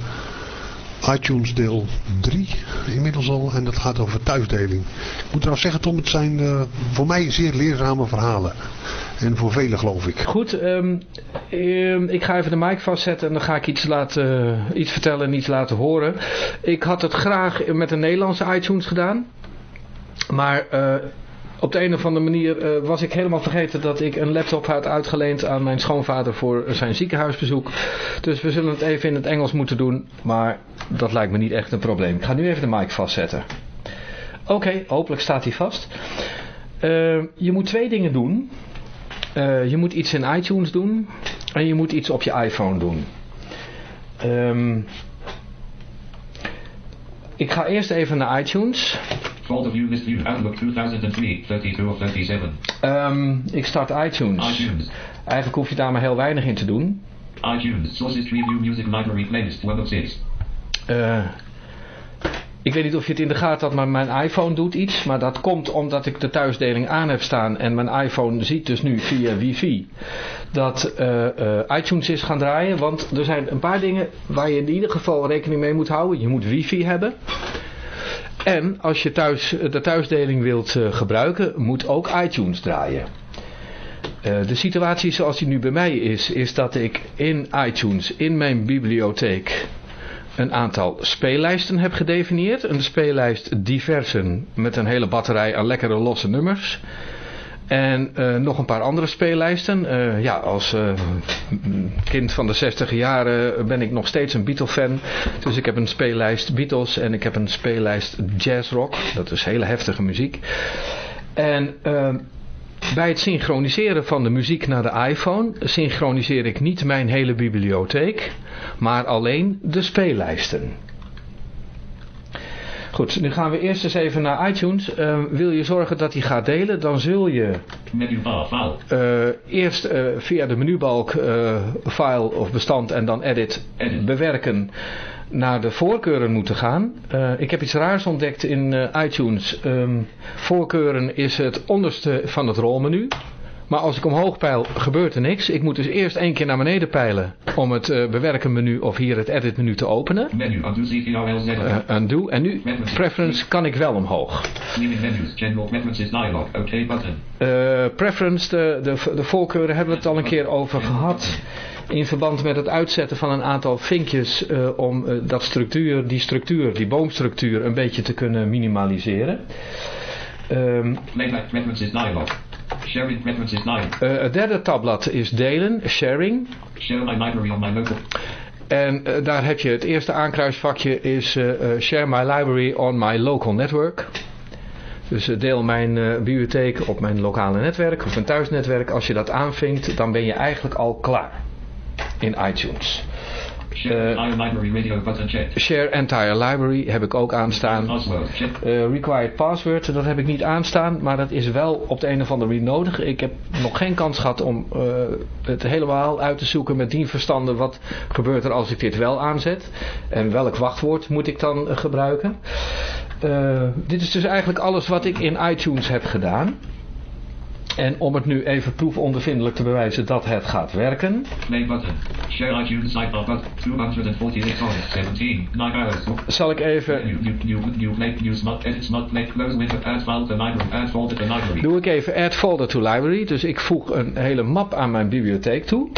[SPEAKER 2] iTunes deel 3 inmiddels al en dat gaat over thuisdeling. Ik moet trouwens zeggen Tom, het zijn uh, voor mij zeer leerzame verhalen. En voor velen geloof ik.
[SPEAKER 1] Goed, um, um, ik ga even de mic vastzetten en dan ga ik iets, laten, iets vertellen en iets laten horen. Ik had het graag met een Nederlandse iTunes gedaan. Maar uh, op de een of andere manier uh, was ik helemaal vergeten dat ik een laptop had uitgeleend aan mijn schoonvader voor zijn ziekenhuisbezoek. Dus we zullen het even in het Engels moeten doen, maar dat lijkt me niet echt een probleem. Ik ga nu even de mic vastzetten. Oké, hopelijk staat hij vast. Uh, je moet twee dingen doen. Uh, je moet iets in iTunes doen en je moet iets op je iPhone doen. Um, ik ga eerst even naar iTunes.
[SPEAKER 9] Folder view list view Outlook 2003 32 of 37.
[SPEAKER 1] Um, ik start iTunes.
[SPEAKER 9] iTunes.
[SPEAKER 1] Eigenlijk hoef je daar maar heel weinig in te doen.
[SPEAKER 9] iTunes Sources Tree View Music Library Playlist 1 of 6.
[SPEAKER 1] Uh, ik weet niet of je het in de gaten had, maar mijn iPhone doet iets. Maar dat komt omdat ik de thuisdeling aan heb staan. En mijn iPhone ziet dus nu via wifi dat uh, uh, iTunes is gaan draaien. Want er zijn een paar dingen waar je in ieder geval rekening mee moet houden. Je moet wifi hebben. En als je thuis, de thuisdeling wilt uh, gebruiken, moet ook iTunes draaien. de situatie zoals die nu bij mij is, is dat ik in iTunes, in mijn bibliotheek een aantal speellijsten heb gedefinieerd. Een speellijst diversen met een hele batterij aan lekkere losse nummers. En uh, nog een paar andere speellijsten. Uh, ja, als uh, kind van de 60 jaren ben ik nog steeds een Beatle-fan. Dus ik heb een speellijst Beatles en ik heb een speellijst jazzrock. Dat is hele heftige muziek. En bij het synchroniseren van de muziek naar de iPhone synchroniseer ik niet mijn hele bibliotheek, maar alleen de speellijsten. Goed, nu gaan we eerst eens even naar iTunes. Uh, wil je zorgen dat hij gaat delen, dan zul je uh, eerst uh, via de menubalk file of bestand en dan edit,
[SPEAKER 9] edit.
[SPEAKER 1] bewerken naar de voorkeuren moeten gaan. Ik heb iets raars ontdekt in iTunes. Um, voorkeuren is het onderste van het rolmenu. Maar als ik omhoog peil, gebeurt er niks. Ik moet dus eerst één keer naar beneden peilen om het uh, bewerken menu of hier het edit menu te openen.
[SPEAKER 9] Menu, undo,
[SPEAKER 1] uh, undo. En nu, preference kan ik wel omhoog.
[SPEAKER 9] Menus, general preferences dialog, okay button.
[SPEAKER 1] Uh, preference, de, de, de voorkeuren hebben we het al een keer over gehad in verband met het uitzetten van een aantal vinkjes uh, om uh, dat structuur, die structuur, die boomstructuur een beetje te kunnen minimaliseren. Um,
[SPEAKER 9] Sharing preferences.
[SPEAKER 1] Uh, het derde tabblad is delen, sharing.
[SPEAKER 9] Share my library on my local.
[SPEAKER 1] En uh, daar heb je het eerste aankruisvakje is uh, share my library on my local network. Dus deel mijn bibliotheek op mijn lokale netwerk of mijn thuisnetwerk. Als je dat aanvinkt, dan ben je eigenlijk al klaar in iTunes.
[SPEAKER 9] Share, uh, library radio button checked.
[SPEAKER 1] Share entire library heb ik ook aanstaan.
[SPEAKER 9] Password,
[SPEAKER 1] uh, required password, dat heb ik niet aanstaan, maar dat is wel op de een of andere manier nodig. Ik heb nog geen kans gehad om uh, het helemaal uit te zoeken met die verstanden. Wat gebeurt er als ik dit wel aanzet? En welk wachtwoord moet ik dan gebruiken? dit is dus eigenlijk alles wat ik in iTunes heb gedaan. En om het nu even proefondervindelijk te bewijzen dat het gaat werken.
[SPEAKER 9] Play button. Share iTunes sidebar button. 246 hours 17. 9 hours.
[SPEAKER 1] Zal ik even... Doe ik even add folder to library. Dus ik voeg een hele map aan mijn bibliotheek toe.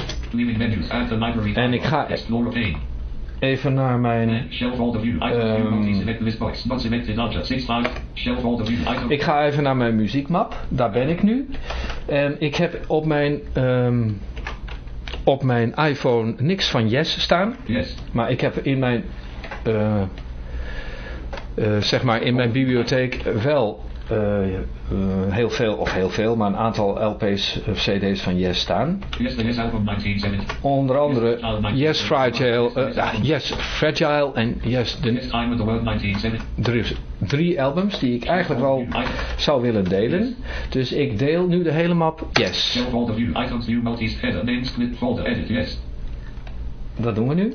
[SPEAKER 1] En ik ga... Even naar mijn...
[SPEAKER 9] Um,
[SPEAKER 1] ik ga even naar mijn muziekmap. Daar ben ik nu. En ik heb op mijn... Um, op mijn iPhone niks van Yes staan.
[SPEAKER 9] Yes.
[SPEAKER 1] Maar ik heb in mijn... Uh, uh, zeg maar in mijn bibliotheek wel heel veel, of heel veel, maar een aantal LP's of CD's van Yes staan.
[SPEAKER 9] Yes, the Yes album 1970.
[SPEAKER 1] Onder andere Yes Fragile, uh, Yes Fragile en Yes the,
[SPEAKER 9] yes, of the World 1970.
[SPEAKER 1] Er is drie albums die ik eigenlijk wel zou willen delen. Dus ik deel nu de hele map Yes. Dat doen we nu.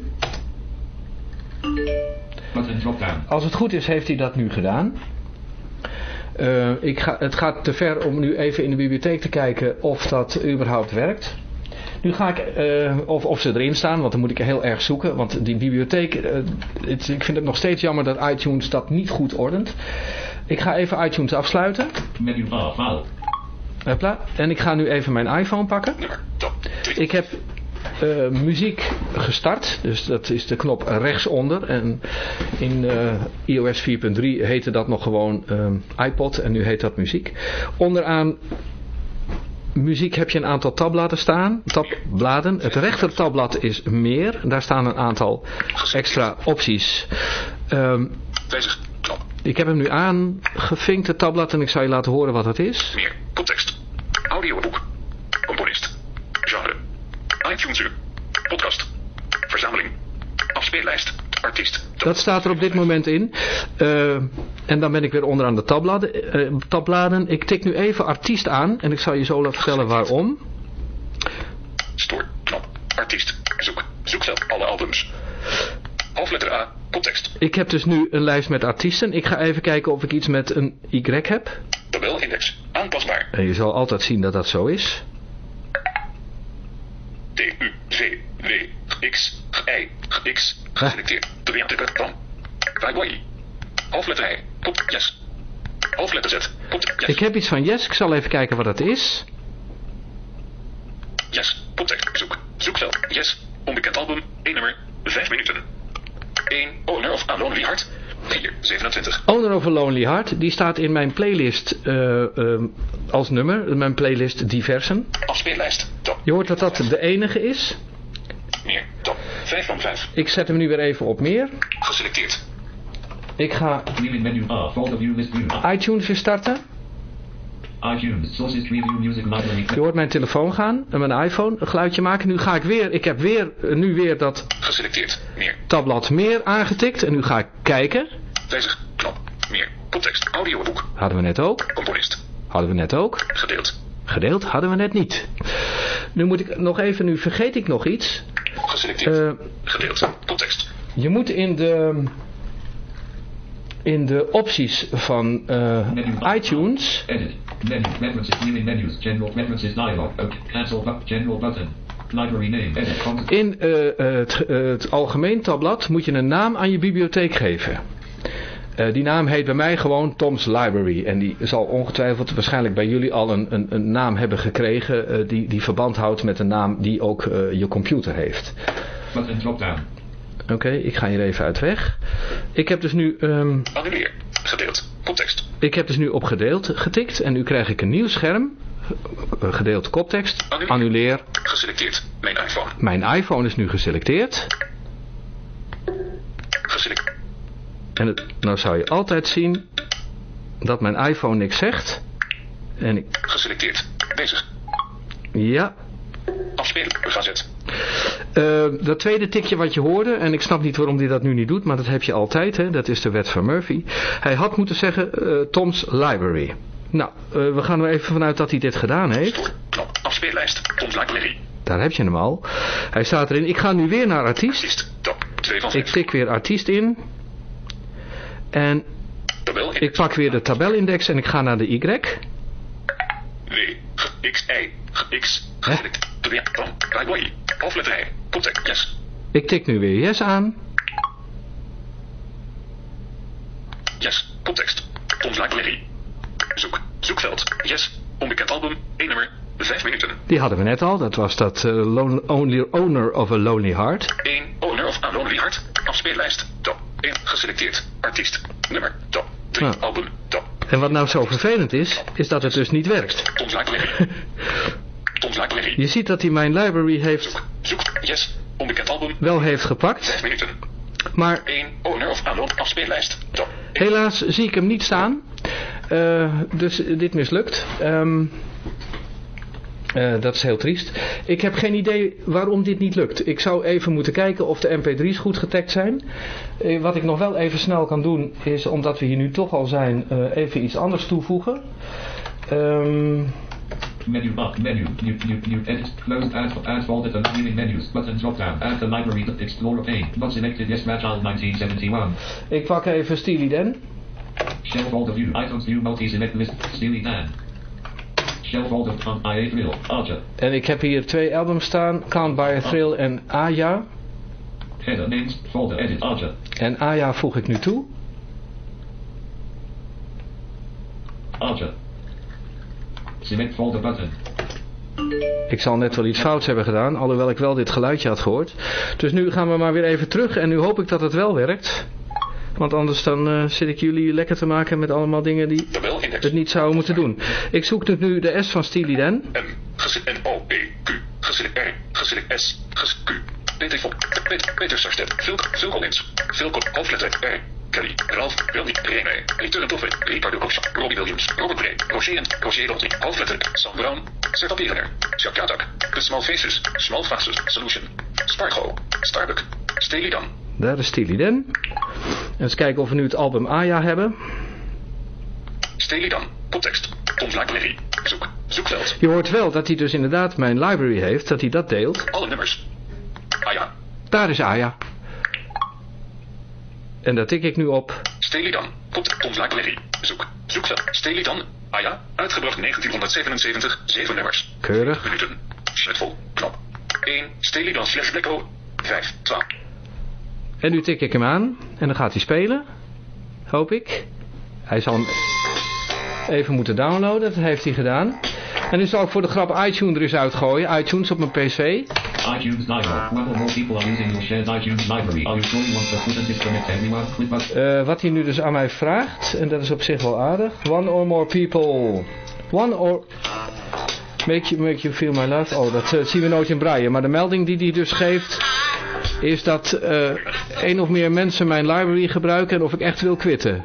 [SPEAKER 1] Als het goed is heeft hij dat nu gedaan. Uh, ik ga, het gaat te ver om nu even in de bibliotheek te kijken of dat überhaupt werkt. Nu ga ik, uh, of, of ze erin staan, want dan moet ik heel erg zoeken. Want die bibliotheek, uh, het, ik vind het nog steeds jammer dat iTunes dat niet goed ordent. Ik ga even iTunes afsluiten.
[SPEAKER 9] Menu.
[SPEAKER 1] En ik ga nu even mijn iPhone pakken. Ik heb uh, muziek gestart. Dus dat is de knop rechtsonder. En in uh, iOS 4.3 heette dat nog gewoon uh, iPod. En nu heet dat muziek. Onderaan muziek heb je een aantal tabbladen staan. Tabbladen. Het rechter tabblad is meer. Daar staan een aantal extra opties. Um,
[SPEAKER 10] knop.
[SPEAKER 1] Ik heb hem nu aangevinkt, het tabblad, en ik zal je laten horen wat het is.
[SPEAKER 10] Meer. Context. Audioboek. ITunes. Podcast. Verzameling. Afspeellijst. Artiest.
[SPEAKER 1] Dat staat er op dit moment in. Uh, en dan ben ik weer onderaan de tabbladen, uh, tabbladen. Ik tik nu even artiest aan en ik zal je zo laten vertellen waarom.
[SPEAKER 10] Stoor. Knop. Artiest. Zoek. Zoekveld. Alle albums. Hoofdletter A. Context.
[SPEAKER 1] Ik heb dus nu een lijst met artiesten. Ik ga even kijken of ik iets met een Y heb.
[SPEAKER 10] Tabelindex. Aanpasbaar.
[SPEAKER 1] En je zal altijd zien dat dat zo is.
[SPEAKER 10] D, U, V, W, X, I, X. Geselecteerd. Drie tikken. Van. Vrijboy. Hoofdletter I. Pot. Yes. Hoofdletter Z. Yes.
[SPEAKER 1] Ik heb iets van yes. Ik zal even kijken wat dat is.
[SPEAKER 10] Yes. Contact. Zoek. Zoekveld. Yes. Onbekend album. 1 nummer. 5 minuten. 1. Owner of A Lonely Heart. 4. 27.
[SPEAKER 1] Owner of a Lonely Heart. Die staat in mijn playlist uh, uh, als nummer. Mijn playlist diversen.
[SPEAKER 10] Afspeellijst. Top.
[SPEAKER 1] Je hoort dat dat de enige is.
[SPEAKER 10] Meer. Top. 5 van 5.
[SPEAKER 1] Ik zet hem nu weer even op meer.
[SPEAKER 10] Geselecteerd.
[SPEAKER 1] Ik ga
[SPEAKER 9] view.
[SPEAKER 1] iTunes weer starten.
[SPEAKER 9] iTunes. Sources preview music library.
[SPEAKER 1] Je hoort mijn telefoon gaan en mijn iPhone een geluidje maken. Nu ga ik weer, ik heb weer, nu weer dat
[SPEAKER 10] Geselecteerd. Meer.
[SPEAKER 1] tabblad meer aangetikt. En nu ga ik kijken.
[SPEAKER 10] Wijzig. Knop. Meer. Context. Audioboek.
[SPEAKER 1] Hadden we net ook.
[SPEAKER 10] Componist.
[SPEAKER 1] Hadden we net ook.
[SPEAKER 10] Gedeeld.
[SPEAKER 1] Gedeeld hadden we net niet. Nu moet ik nog even, nu vergeet ik nog iets.
[SPEAKER 10] Geselecteerd.
[SPEAKER 1] Uh,
[SPEAKER 10] Gedeeld. Context.
[SPEAKER 1] je moet in de, in de opties van uh, iTunes...
[SPEAKER 9] Edit. Menu. Preferences. Viewing menus. General preferences dialog. Okay. Cancel. bu- General button. Library name. Edit. Content.
[SPEAKER 1] In uh, het, uh, het algemeen tabblad moet je een naam aan je bibliotheek geven. Uh, die naam heet bij mij gewoon Tom's Library. En die zal ongetwijfeld waarschijnlijk bij jullie al een, een, een naam hebben gekregen uh, die, die verband houdt met een naam die ook uh, je computer heeft.
[SPEAKER 9] Button drop down.
[SPEAKER 1] Oké, okay, ik ga hier even uit weg. Ik heb dus nu... Um,
[SPEAKER 10] Annuleer. Gedeeld. Context.
[SPEAKER 1] ik heb dus nu op gedeeld getikt en nu krijg ik een nieuw scherm. Gedeeld koptekst.
[SPEAKER 10] Annuleer.
[SPEAKER 1] Annuleer.
[SPEAKER 10] Geselecteerd. Mijn iPhone.
[SPEAKER 1] Mijn iPhone is nu geselecteerd.
[SPEAKER 10] Geselecteerd.
[SPEAKER 1] En het, nou zou je altijd zien dat mijn iPhone niks zegt. En ik...
[SPEAKER 10] Geselecteerd. Bezig.
[SPEAKER 1] Ja.
[SPEAKER 10] Afspelen. Gazet.
[SPEAKER 1] Uh, dat tweede tikje wat je hoorde, en ik snap niet waarom hij dat nu niet doet, maar dat heb je altijd, hè? dat is de wet van Murphy. Hij had moeten zeggen uh, Tom's Library. Nou, uh, we gaan er even vanuit dat hij dit gedaan heeft.
[SPEAKER 10] Knop. Afspeellijst. Tom's Library.
[SPEAKER 1] Daar heb je hem al. Hij staat erin. Ik ga nu weer naar artiest.
[SPEAKER 10] Artiest. Top. 2 van 5.
[SPEAKER 1] Ik tik weer artiest in. En ik pak weer de tabelindex en ik ga naar de Y.
[SPEAKER 10] W. X. I. X. Geselecteerd. Drie. Contact. Yes.
[SPEAKER 1] Ik tik nu weer yes aan.
[SPEAKER 10] Yes. Context. Tom's Library. Zoek. Zoekveld. Yes. Onbekend album. 1 nummer. 5 minuten.
[SPEAKER 1] Die hadden we net al. Dat was dat uh, lone, only owner of a lonely heart.
[SPEAKER 10] 1. Owner of a Lonely Heart. Afspeellijst. Top. 1. Geselecteerd. Artiest. Nummer. Top. 3.
[SPEAKER 1] Nou.
[SPEAKER 10] Album. Top.
[SPEAKER 1] En wat nou zo vervelend is, is dat het dus niet werkt.
[SPEAKER 10] Tom's Library. (laughs) Tom's Library.
[SPEAKER 1] Je ziet dat hij mijn library heeft,
[SPEAKER 10] Zoek. Zoek. Yes. Onbekend album.
[SPEAKER 1] wel heeft gepakt.
[SPEAKER 10] 5 minuten.
[SPEAKER 1] Maar
[SPEAKER 10] 1. Owner of a Lonely Afspeellijst. Top.
[SPEAKER 1] helaas zie ik hem niet staan. Uh, dus dit mislukt. Um, uh, dat is heel triest. Ik heb geen idee waarom dit niet lukt. Ik zou even moeten kijken of de mp3's goed getagd zijn. Uh, wat ik nog wel even snel kan doen is, omdat we hier nu toch al zijn, even iets anders toevoegen. Um,
[SPEAKER 9] Menu up. Menu. New. New. New. Edit. Closed. Add. Add folder and viewing menus. Button drop down. Add the library. Explorer pane. Not selected. Yes. Agile 1971.
[SPEAKER 1] ik pak even Steely Dan.
[SPEAKER 9] Shell folder view. Items view. Multi select list. Steely Dan. Shell folder van IA Drill. Archer.
[SPEAKER 1] En ik heb hier twee albums staan. Count by a Thrill en Aya.
[SPEAKER 9] Header names. Folder edit. Archer.
[SPEAKER 1] En Aya voeg ik nu toe.
[SPEAKER 9] Archer. Select folder button.
[SPEAKER 1] Ik zal net wel iets fouts hebben gedaan, alhoewel ik wel dit geluidje had gehoord. Dus nu gaan we maar weer even terug en nu hoop ik dat het wel werkt. Want anders dan uh, zit ik jullie lekker te maken met allemaal dingen die het niet zouden moeten doen. Ik zoek dus nu de S van Steely Dan.
[SPEAKER 10] M. N-O-P-Q. Geselect R. Geselect S. Ges Q. Peter. Peter, Peter Sarstedt. Phil, Phil Collins. Phil Collins. Hoofdletter R. Kelly, Ralph, Wilmy, Rene, Return Toffe, Ricardo Cox, Robbie Williams, Robert Bray, Roger en Roger Dalton, Hoofdletter, Sam Brown, Zeta Perener, Chakatak, The Small Faces, Small Faces, Solution, Spargo, Starbuck, Staley Dan.
[SPEAKER 1] Daar is Steely Dan. Eens kijken of we nu het album Aya hebben.
[SPEAKER 10] Staley Dan, context, Tom's Library, zoek, zoekveld,
[SPEAKER 1] Je hoort wel dat hij dus inderdaad mijn library heeft, dat hij dat deelt.
[SPEAKER 10] alle nummers. Ja,
[SPEAKER 1] Daar is Aya. En daar tik ik nu op.
[SPEAKER 10] Staley Dan, Komt Tom's Library, zoek, zoekveld, Staley Dan, ah ja, uitgebracht 1977, 7 nummers.
[SPEAKER 1] Keurig.
[SPEAKER 10] minuten. Shuffle. Knop. 1. Staley dan slash Blacko. 5. 12.
[SPEAKER 1] En nu tik ik hem aan. En dan gaat hij spelen. Hoop ik. Hij zal hem even moeten downloaden. Dat heeft hij gedaan. En nu zal ik voor de grap iTunes er eens uitgooien. iTunes op mijn pc.
[SPEAKER 9] iTunes Library.
[SPEAKER 1] Eh, wat hij nu dus aan mij vraagt. En dat is op zich wel aardig. One or more people. One or... Make you, make you feel my love. Oh, dat eh, zien we nooit in braille. Maar de melding die hij dus geeft... Is dat eh één of meer mensen mijn library gebruiken. En of ik echt wil quitten.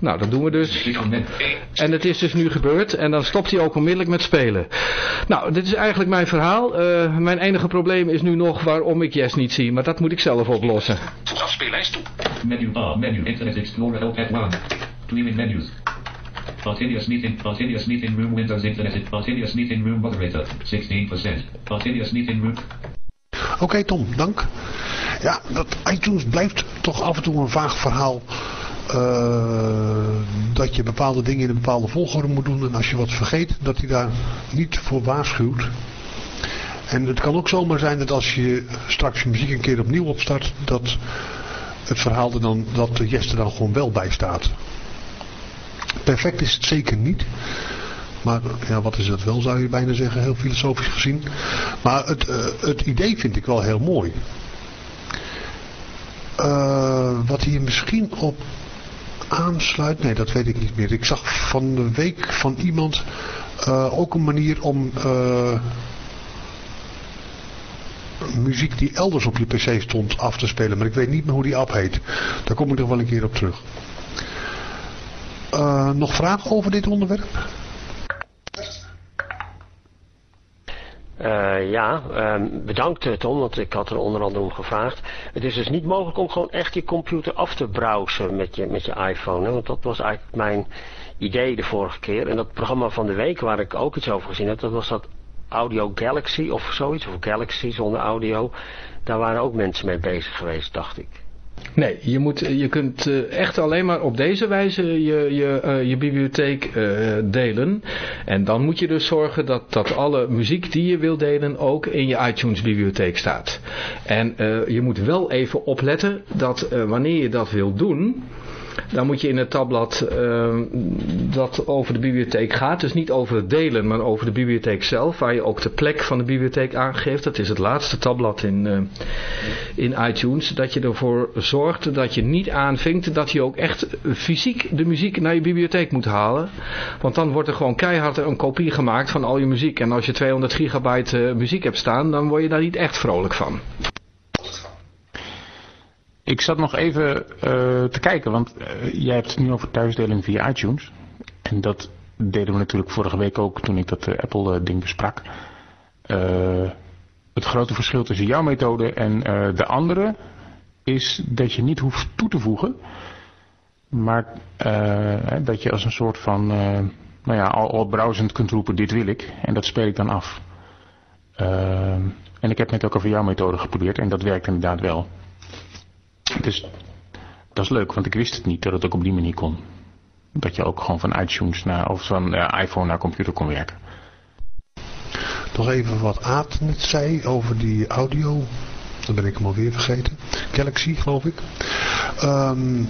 [SPEAKER 1] Nou, dat doen we dus. En het is dus nu gebeurd. En dan stopt hij ook onmiddellijk met spelen. Nou, dit is eigenlijk mijn verhaal. Eh, mijn enige probleem is nu nog waarom ik Yes niet zie. Maar dat moet ik zelf oplossen.
[SPEAKER 10] Voeg afspeellijst toe.
[SPEAKER 9] Menu bar. Menu. Internet Explorer Help at 1. Clearing menus. Continuous meeting. Continuous meeting room. Windows Internet. Continuous meeting room moderator. 16%. Continuous meeting room.
[SPEAKER 2] Oké Tom, dank. Ja, dat iTunes blijft toch af en toe een vaag verhaal. Eh, dat je bepaalde dingen in een bepaalde volgorde moet doen. En als je wat vergeet, dat hij daar niet voor waarschuwt. En het kan ook zomaar zijn dat als je straks je muziek een keer opnieuw opstart, dat het verhaal er dan, dat de yes er dan gewoon wel bij staat. Perfect is het zeker niet. Maar ja, wat is het wel, zou je bijna zeggen, heel filosofisch gezien. Maar het, eh, het idee vind ik wel heel mooi. Eh, wat hier misschien op aansluit, nee dat weet ik niet meer. Ik zag van de week van iemand eh, ook een manier om eh, muziek die elders op je pc stond af te spelen. Maar ik weet niet meer hoe die app heet. Daar kom ik nog wel een keer op terug. Eh, nog vragen over dit onderwerp?
[SPEAKER 3] Eh, ja, ehm, bedankt eh, Tom, want ik had er onder andere om gevraagd. Het is dus niet mogelijk om gewoon echt je computer af te browsen met je, met je iPhone. Want dat was eigenlijk mijn idee de vorige keer. En dat programma van de week waar ik ook iets over gezien heb, dat was dat Audio Galaxy of zoiets. Of Galaxy zonder audio. Daar waren ook mensen mee bezig geweest, dacht ik.
[SPEAKER 1] Nee, je, moet, je kunt eh, echt alleen maar op deze wijze je, je, eh, je bibliotheek eh, delen. En dan moet je dus zorgen dat, dat alle muziek die je wil delen ook in je iTunes bibliotheek staat. En je moet wel even opletten dat wanneer je dat wil doen... Dan moet je in het tabblad eh, dat over de bibliotheek gaat. Dus niet over het delen, maar over de bibliotheek zelf. Waar je ook de plek van de bibliotheek aangeeft. Dat is het laatste tabblad in, eh, in iTunes. Dat je ervoor zorgt dat je niet aanvinkt dat je ook echt fysiek de muziek naar je bibliotheek moet halen. Want dan wordt er gewoon keihard een kopie gemaakt van al je muziek. En als je 200 gigabyte eh, muziek hebt staan, dan word je daar niet echt vrolijk van.
[SPEAKER 5] Ik zat nog even eh, te kijken, want eh, jij hebt het nu over thuisdeling via iTunes. En dat deden we natuurlijk vorige week ook toen ik dat Apple-ding besprak. Eh, het grote verschil tussen jouw methode en de andere is dat je niet hoeft toe te voegen. Maar dat je als een soort van, nou ja, al, al browsend kunt roepen, dit wil ik. En dat speel ik dan af. en ik heb net ook over jouw methode geprobeerd en dat werkt inderdaad wel. Dus dat is leuk, want ik wist het niet dat het ook op die manier kon. Dat je ook gewoon van iTunes naar, of van iPhone naar computer kon werken.
[SPEAKER 2] Nog even wat Aad net zei over die audio. Dan ben ik hem alweer vergeten. Galaxy, geloof ik. Um,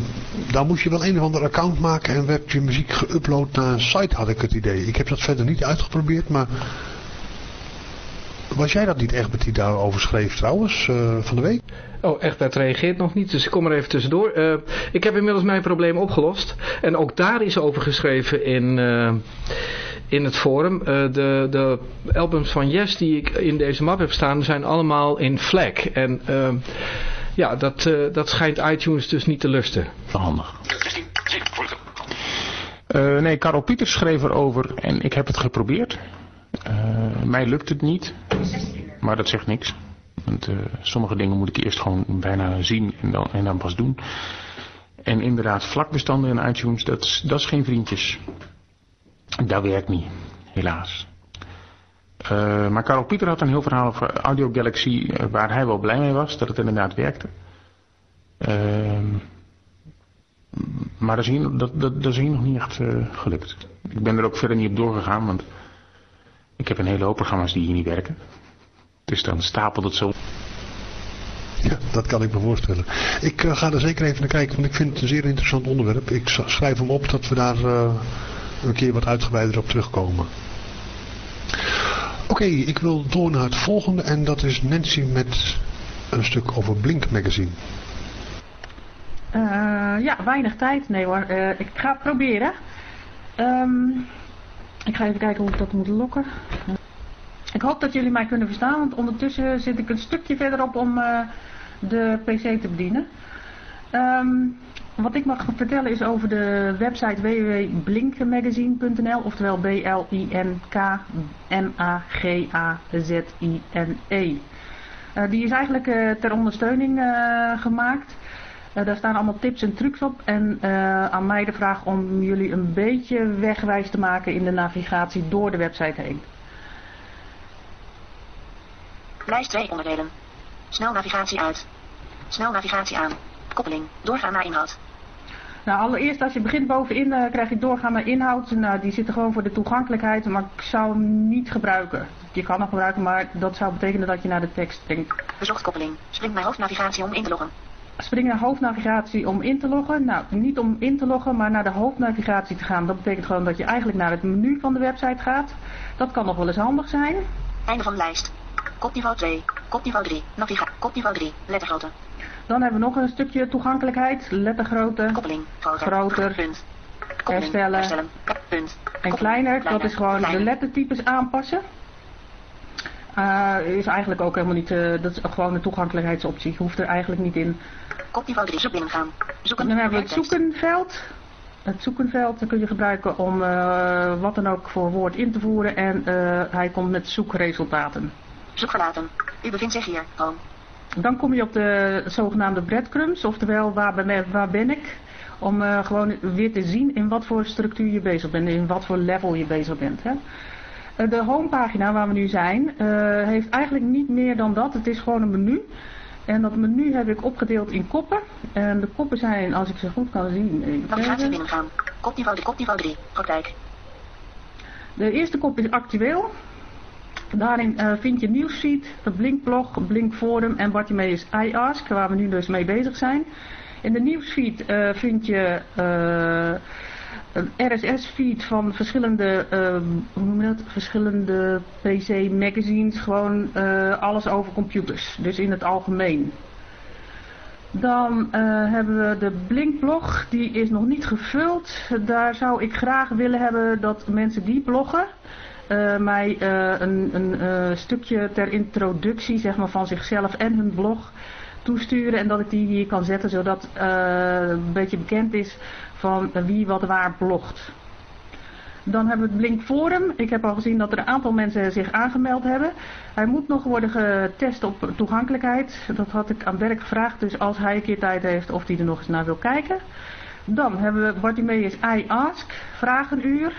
[SPEAKER 2] daar moest je wel een of ander account maken en werd je muziek geüpload naar een site, had ik het idee. Ik heb dat verder niet uitgeprobeerd, maar... Was jij dat niet Egbert die daarover schreef trouwens, uh, van de week?
[SPEAKER 1] Oh, Egbert reageert nog niet, dus ik kom er even tussendoor. Uh, ik heb inmiddels mijn probleem opgelost. En ook daar is over geschreven in, uh, in het forum. de, de albums van Yes die ik in deze map heb staan zijn allemaal in FLAC. En ja, dat, eh, dat schijnt iTunes dus niet te lusten.
[SPEAKER 5] Handig.
[SPEAKER 10] 16. Zie. Vorige.
[SPEAKER 5] Eh, nee, Karel Pieters schreef erover en ik heb het geprobeerd. Eh, mij lukt het niet, maar dat zegt niks. Want eh, sommige dingen moet ik eerst gewoon bijna zien en dan, en dan pas doen. En inderdaad, vlakbestanden in iTunes, dat is, dat is geen vriendjes. Dat werkt niet, helaas. Eh, maar Karel Pieter had een heel verhaal over Audio Galaxy waar hij wel blij mee was, dat het inderdaad werkte. Ehm, maar dat is, hier, dat, dat, dat is hier nog niet echt gelukt. Ik ben er ook verder niet op doorgegaan, want ik heb een hele hoop programma's die hier niet werken. Dus dan stapelt het zo.
[SPEAKER 2] Ja, dat kan ik me voorstellen. Ik eh, ga er zeker even naar kijken, want ik vind het een zeer interessant onderwerp. Ik schrijf hem op dat we daar eh, een keer wat uitgebreider op terugkomen. Oké, ik wil door naar het volgende en dat is Nancy met een stuk over Blink Magazine.
[SPEAKER 6] Eh, ja, weinig tijd. Nee hoor, Eh, ik ga het proberen. Ehm, ik ga even kijken hoe ik dat moet lokken. Ik hoop dat jullie mij kunnen verstaan, want ondertussen zit ik een stukje verderop om eh, de pc te bedienen. Ehm, wat ik mag vertellen is over de website www.blinkmagazine.nl, oftewel B-L-I-N-K-M-A-G-A-Z-I-N-E. Eh, die is eigenlijk eh, ter ondersteuning gemaakt. Eh, daar staan allemaal tips en trucs op. En eh, aan mij de vraag om jullie een beetje wegwijs te maken in de navigatie door de website heen.
[SPEAKER 11] Lijst 2 onderdelen. Snel navigatie uit. Snel navigatie aan. Koppeling. Doorgaan naar inhoud.
[SPEAKER 6] Nou, allereerst als je begint bovenin eh, krijg je doorgaan naar inhoud. Nou, die zitten gewoon voor de toegankelijkheid, maar ik zou hem niet gebruiken. Je kan hem gebruiken, maar dat zou betekenen dat je naar de tekst denkt.
[SPEAKER 11] Bezocht koppeling. Spring naar hoofdnavigatie om in te loggen.
[SPEAKER 6] Spring naar hoofdnavigatie om in te loggen. Nou, niet om in te loggen, maar naar de hoofdnavigatie te gaan. Dat betekent gewoon dat je eigenlijk naar het menu van de website gaat. Dat kan nog wel eens handig zijn.
[SPEAKER 11] Einde van lijst. Kopniveau 2. Kopniveau 3. Navigatie. Kopniveau 3. Lettergrootte.
[SPEAKER 6] Dan hebben we nog een stukje toegankelijkheid. Lettergrootte.
[SPEAKER 11] Koppeling. Groter.
[SPEAKER 6] Groter.
[SPEAKER 11] Punt.
[SPEAKER 6] Herstellen.
[SPEAKER 11] Herstellen. Punt.
[SPEAKER 6] En kleiner, dat is gewoon de lettertypes aanpassen. Eh, is eigenlijk ook helemaal niet, eh, dat is gewoon een toegankelijkheidsoptie. Hoeft er eigenlijk niet in.
[SPEAKER 11] Kopniveau 3. Zoek binnengaan. Zoeken.
[SPEAKER 6] Dan hebben we het zoekenveld. Het zoekenveld dat kun je gebruiken om eh, wat dan ook voor woord in te voeren. En hij komt met zoekresultaten.
[SPEAKER 11] Zoek verlaten. U bevindt zich hier. Home.
[SPEAKER 6] Dan kom je op de zogenaamde breadcrumbs, oftewel waar ben, waar ben ik? Om gewoon weer te zien in wat voor structuur je bezig bent, in wat voor level je bezig bent. Hè? Eh, De homepagina waar we nu zijn, eh, heeft eigenlijk niet meer dan dat. Het is gewoon een menu. En dat menu heb ik opgedeeld in koppen. En de koppen zijn, als ik ze goed kan zien,
[SPEAKER 11] Navigatie
[SPEAKER 6] kijken.
[SPEAKER 11] binnengaan. Kopniveau 3. Kopniveau 3. Praktijk.
[SPEAKER 6] De eerste kop is actueel. Daarin eh, vind je nieuwsfeed, een Blinkblog, Blinkforum en Bartimeus iAsk, waar we nu dus mee bezig zijn. In de nieuwsfeed vind je RSS-feed van verschillende, eh, hoe noem je dat? verschillende PC-magazines, gewoon eh, alles over computers, dus in het algemeen. Dan eh, hebben we de Blinkblog, die is nog niet gevuld. Daar zou ik graag willen hebben dat mensen die bloggen eh, mij een, een stukje ter introductie zeg maar, van zichzelf en hun blog toesturen. En dat ik die hier kan zetten, zodat een beetje bekend is van wie wat waar blogt. Dan hebben we het Blink Forum. Ik heb al gezien dat er een aantal mensen zich aangemeld hebben. Hij moet nog worden getest op toegankelijkheid. Dat had ik aan Dirk gevraagd. Dus als hij een keer tijd heeft of hij er nog eens naar wil kijken. Dan hebben we Bartimeus I Ask. Vragenuur.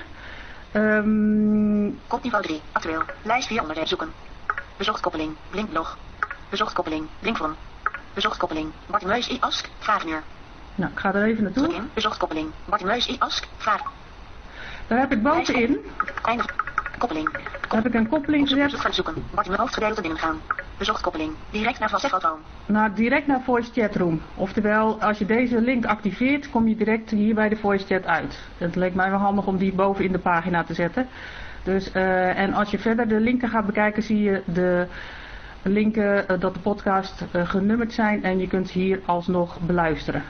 [SPEAKER 6] Ehm,
[SPEAKER 11] Kopniveau 3. Actueel. Lijst 4 onderdelen. Zoeken. Bezocht koppeling. Blinkblog. Bezocht koppeling. Blinkforum. Bezocht koppeling. Bartimeus I. Ask. Vragenuur.
[SPEAKER 6] Nou, ik ga er even naartoe.
[SPEAKER 11] In. Bezocht koppeling. Ask. Vraag.
[SPEAKER 6] Daar heb ik bovenin.
[SPEAKER 11] Koppeling.
[SPEAKER 6] daar heb ik een koppeling
[SPEAKER 11] Zoek, zoek
[SPEAKER 6] gezet
[SPEAKER 11] van zoeken. Bartimeus hoofdgedeelte binnengaan. Bezocht koppeling. Direct naar
[SPEAKER 6] naar, direct naar Voice Chat Room. Oftewel, als je deze link activeert, kom je direct hier bij de Voice Chat uit. Het leek mij wel handig om die boven in de pagina te zetten. Dus, eh, en als je verder de linken gaat bekijken, zie je de linken eh, dat de podcast eh, genummerd zijn en je kunt hier alsnog beluisteren.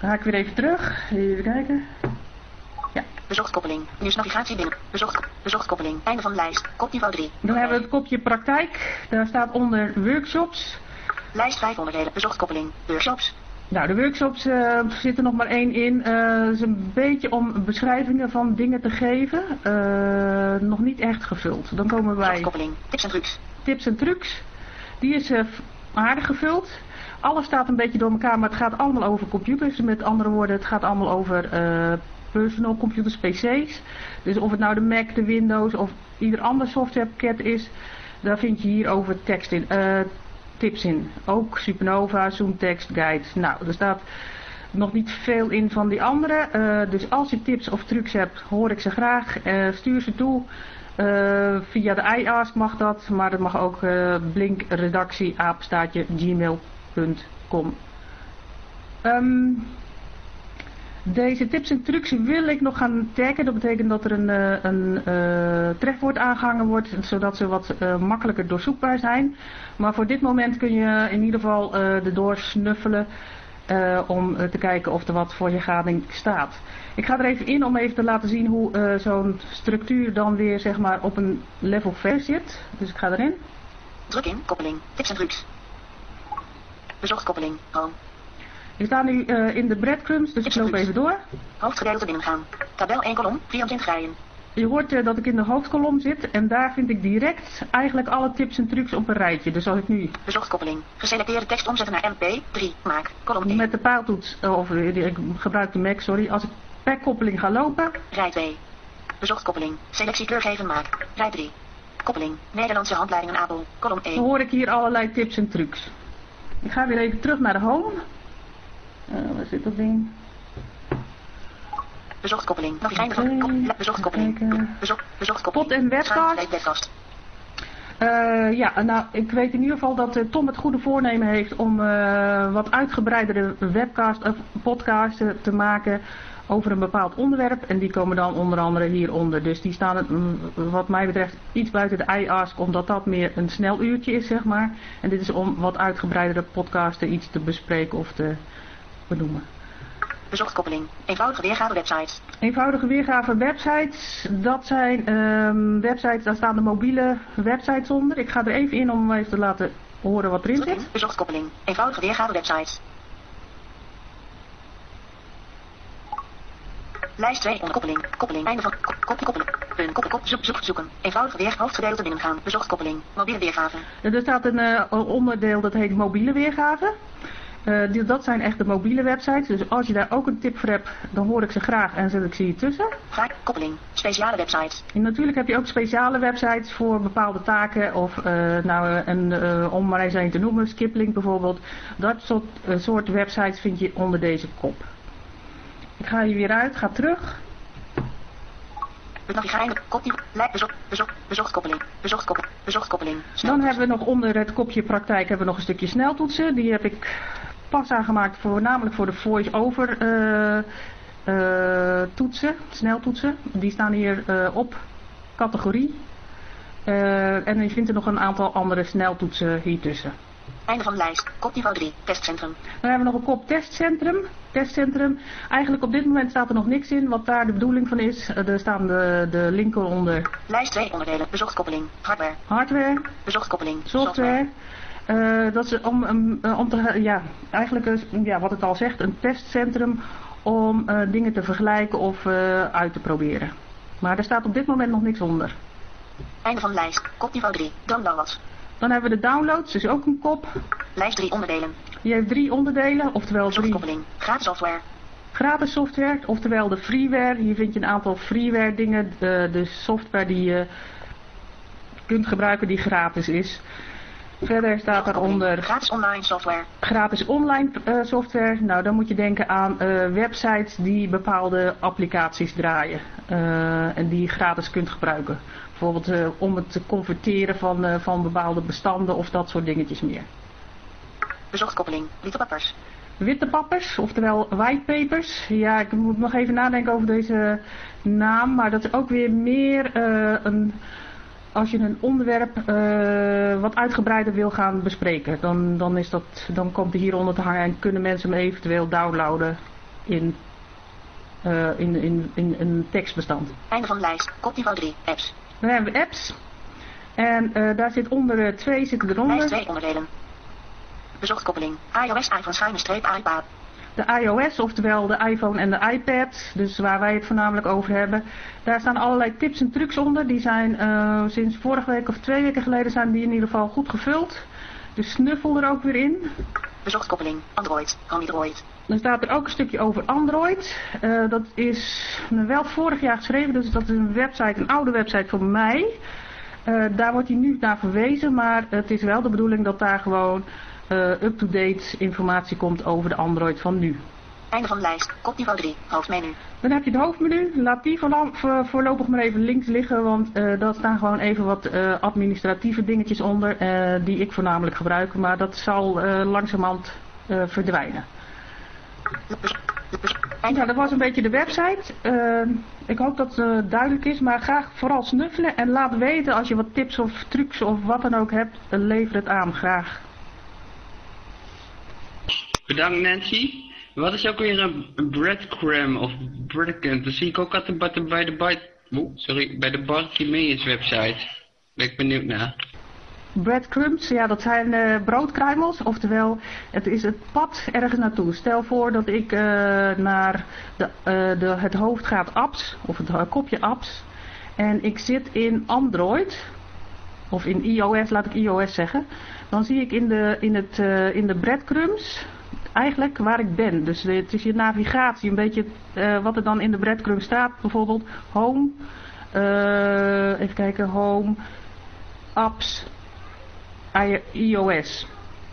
[SPEAKER 6] Dan ga ik weer even terug. Even kijken.
[SPEAKER 11] Bezocht koppeling. Nieuwsnavigatie binnen. Bezocht, bezocht koppeling. Einde van lijst. Kopniveau 3.
[SPEAKER 6] Dan hebben we het kopje praktijk. Daar staat onder workshops.
[SPEAKER 11] Lijst 5 onderdelen. Bezocht koppeling. Workshops.
[SPEAKER 6] Nou, de workshops uh, zit er nog maar één in. Het is een beetje om beschrijvingen van dingen te geven. Uh, nog niet echt gevuld. Dan komen we bij...
[SPEAKER 11] koppeling. Tips en trucs.
[SPEAKER 6] Tips en trucs. Die is aardig gevuld. Alles staat een beetje door elkaar, maar het gaat allemaal over computers. Met andere woorden, het gaat allemaal over personal computers, PC's. Dus of het nou de Mac, de Windows of ieder ander softwarepakket is, daar vind je hier over tekst in, uh, tips in. Ook Supernova, Zoomtext, Guides. Nou, er staat nog niet veel in van die andere. Uh, dus als je tips of trucs hebt, hoor ik ze graag. Uh, stuur ze toe. via de iAsk mag dat, maar dat mag ook blinkredactie apenstaatje gmail.com. Um, deze tips en trucs wil ik nog gaan taggen. Dat betekent dat er een, eh, een uh, trefwoord aangehangen wordt, zodat ze wat uh, makkelijker doorzoekbaar zijn. Maar voor dit moment kun je in ieder geval uh, erdoor snuffelen om te kijken of er wat voor je gading staat. Ik ga er even in om even te laten zien hoe zo'n structuur dan weer zeg maar, op een level ver zit. Dus ik ga erin.
[SPEAKER 11] Druk in, koppeling, tips en trucs. Bezocht koppeling, home.
[SPEAKER 6] We staan nu uh, in de breadcrumbs, dus ik loop even door.
[SPEAKER 11] Hoofdgedeelte binnengaan. Tabel 1 kolom, 24 rijen.
[SPEAKER 6] Je hoort uh, dat ik in de hoofdkolom zit en daar vind ik direct eigenlijk alle tips en trucs op een rijtje. Dus als ik nu...
[SPEAKER 11] Bezochtkoppeling. Geselecteerde tekst omzetten naar MP3. Maak. Kolom 1.
[SPEAKER 6] Met de paaltoets, uh, of ik gebruik de Mac, sorry. Als ik per koppeling ga lopen...
[SPEAKER 11] Rij 2. Bezochtkoppeling. Selectie kleurgeven maak. Rij 3. Koppeling. Nederlandse handleidingen Apel. Kolom 1.
[SPEAKER 6] Dan hoor ik hier allerlei tips en trucs. Ik ga weer even terug naar de home. Uh, waar zit dat ding?
[SPEAKER 11] Bezocht koppeling. Okay. Bezocht koppeling. Bezocht, bezocht koppeling.
[SPEAKER 6] Pot en webcast. Uh, ja, nou, ik weet in ieder geval dat uh, Tom het goede voornemen heeft om uh, wat uitgebreidere webcast of podcasten te maken over een bepaald onderwerp. En die komen dan onder andere hieronder. Dus die staan het, mm, wat mij betreft iets buiten de i-ask, omdat dat meer een snel uurtje is, zeg maar. En dit is om wat uitgebreidere podcasten iets te bespreken of te benoemen.
[SPEAKER 11] Bezochtkoppeling. Eenvoudige weergave websites.
[SPEAKER 6] Eenvoudige weergave websites. Dat zijn um, websites, daar staan de mobiele websites onder. Ik ga er even in om even te laten horen wat erin zit.
[SPEAKER 11] Bezochtkoppeling. Eenvoudige weergave websites. Lijst 2 onderkoppeling. Koppeling. Einde van kop, koppelen. Punt. Koppel, kop, zoek, zoek, zoeken. Eenvoudige weer, hoofdgedeelte binnengaan. Bezochtkoppeling. Mobiele weergave.
[SPEAKER 6] Er staat een uh, onderdeel dat heet mobiele weergave. Uh, die, dat zijn echt de mobiele websites. Dus als je daar ook een tip voor hebt, dan hoor ik ze graag en zet ik ze hier tussen.
[SPEAKER 11] Vaak koppeling. Speciale websites.
[SPEAKER 6] En natuurlijk heb je ook speciale websites voor bepaalde taken. Of uh, nou, een, uh, om maar eens een te noemen, Skiplink bijvoorbeeld. Dat soort, soort websites vind je onder deze kop. Ik ga hier weer uit, ga terug.
[SPEAKER 11] Navigeren, kopje, bezocht, bezocht, bezocht koppeling, bezocht koppeling, bezocht koppeling.
[SPEAKER 6] Dan hebben we nog onder het kopje praktijk hebben we nog een stukje sneltoetsen. Die heb ik pas aangemaakt voornamelijk voor de voice-over uh, uh, toetsen, sneltoetsen. Die staan hier uh, op categorie. en je vindt er nog een aantal andere sneltoetsen hier tussen.
[SPEAKER 11] Einde van lijst. Kopniveau 3. Testcentrum.
[SPEAKER 6] Dan hebben we nog een kop testcentrum. Testcentrum. Eigenlijk op dit moment staat er nog niks in wat daar de bedoeling van is. Er staan de, de linken onder.
[SPEAKER 11] Lijst 2 onderdelen. Bezochtkoppeling. Hardware.
[SPEAKER 6] Hardware.
[SPEAKER 11] Bezochtkoppeling.
[SPEAKER 6] Software. Uh, dat is om, um, om te, ja, eigenlijk is, ja, wat het al zegt, een testcentrum om uh, dingen te vergelijken of uh, uit te proberen. Maar er staat op dit moment nog niks onder.
[SPEAKER 11] Einde van lijst. Kopniveau 3. Downloads.
[SPEAKER 6] Dan hebben we de downloads, dus ook een kop.
[SPEAKER 11] Lijst 3 onderdelen.
[SPEAKER 6] Die heeft drie onderdelen, oftewel drie...
[SPEAKER 11] Gratis software.
[SPEAKER 6] Gratis software, oftewel de freeware. Hier vind je een aantal freeware dingen. De, de software die je kunt gebruiken die gratis is. Verder staat eronder...
[SPEAKER 11] Gratis online software.
[SPEAKER 6] Gratis online uh, software. Nou, dan moet je denken aan uh, websites die bepaalde applicaties draaien. Uh, en die je gratis kunt gebruiken. Bijvoorbeeld uh, om het te converteren van, uh, van bepaalde bestanden of dat soort dingetjes meer.
[SPEAKER 11] Bezochtkoppeling, witte pappers.
[SPEAKER 6] Witte pappers, oftewel whitepapers. Ja, ik moet nog even nadenken over deze naam, maar dat is ook weer meer uh, een... Als je een onderwerp wat uitgebreider wil gaan bespreken, dan, dan, is dat, dan komt hij hieronder te hangen en kunnen mensen hem eventueel downloaden in, in, in, in een tekstbestand.
[SPEAKER 11] Einde van de lijst, kopniveau 3, apps.
[SPEAKER 6] Dan hebben we apps. En uh, daar zit onder uh, twee zitten eronder.
[SPEAKER 11] Lijst twee onderdelen. Bezocht koppeling. iOS iPhone schuine streep iPad.
[SPEAKER 6] De iOS, oftewel de iPhone en de iPad, dus waar wij het voornamelijk over hebben. Daar staan allerlei tips en trucs onder. Die zijn uh, sinds vorige week of twee weken geleden zijn die in ieder geval goed gevuld. De snuffel er ook weer in.
[SPEAKER 11] Bezocht koppeling. Android. Android.
[SPEAKER 6] Dan staat er ook een stukje over Android. Uh, dat is wel vorig jaar geschreven, dus dat is een website, een oude website van mij. Uh, daar wordt hij nu naar verwezen, maar het is wel de bedoeling dat daar gewoon uh, up-to-date informatie komt over de Android van nu.
[SPEAKER 11] Einde van de lijst. Kopniveau 3. Hoofdmenu.
[SPEAKER 6] Dan heb je het hoofdmenu. Laat die voorlopig maar even links liggen, want uh, daar staan gewoon even wat uh, administratieve dingetjes onder die ik voornamelijk gebruik. Maar dat zal langzamerhand verdwijnen. Ja, dat was een beetje de website. ik hoop dat het duidelijk is, maar graag vooral snuffelen en laat weten als je wat tips of trucs of wat dan ook hebt, lever het aan, graag.
[SPEAKER 12] Bedankt Nancy. Wat is ook weer een breadcrumb of breadcrumb? Dat zie ik ook altijd bij de, bij de, sorry, bij de Bartimeus website. Ben ik benieuwd naar.
[SPEAKER 6] Breadcrumbs, ja dat zijn uh, broodkruimels, oftewel het is het pad ergens naartoe. Stel voor dat ik uh, naar de, uh, de, het hoofd gaat apps, of het kopje apps. En ik zit in Android, of in iOS, laat ik iOS zeggen. Dan zie ik in de, in het, in de breadcrumbs eigenlijk waar ik ben. Dus het is je navigatie, een beetje wat er dan in de breadcrumb staat. Bijvoorbeeld home, even kijken, home, apps, iOS.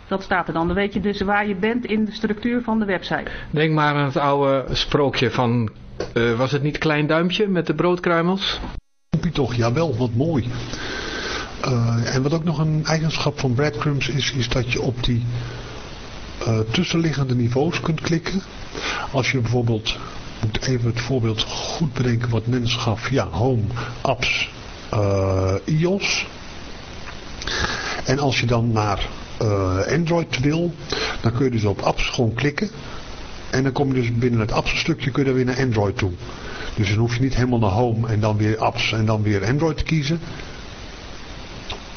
[SPEAKER 6] Dat staat er dan. Dan weet je dus waar je bent in de structuur van de website.
[SPEAKER 1] Denk maar aan het oude sprookje van, uh, was het niet Klein Duimpje met de broodkruimels?
[SPEAKER 2] Toch, jawel, wat mooi. en wat ook nog een eigenschap van breadcrumbs is, is dat je op die uh, tussenliggende niveaus kunt klikken. Als je bijvoorbeeld, moet even het voorbeeld goed bedenken wat Nens gaf. Ja, Home, Apps, uh, iOS. En als je dan naar uh, Android wil, dan kun je dus op Apps gewoon klikken. En dan kom je dus binnen het Apps stukje kun je weer naar Android toe. Dus dan hoef je niet helemaal naar Home en dan weer Apps en dan weer Android te kiezen.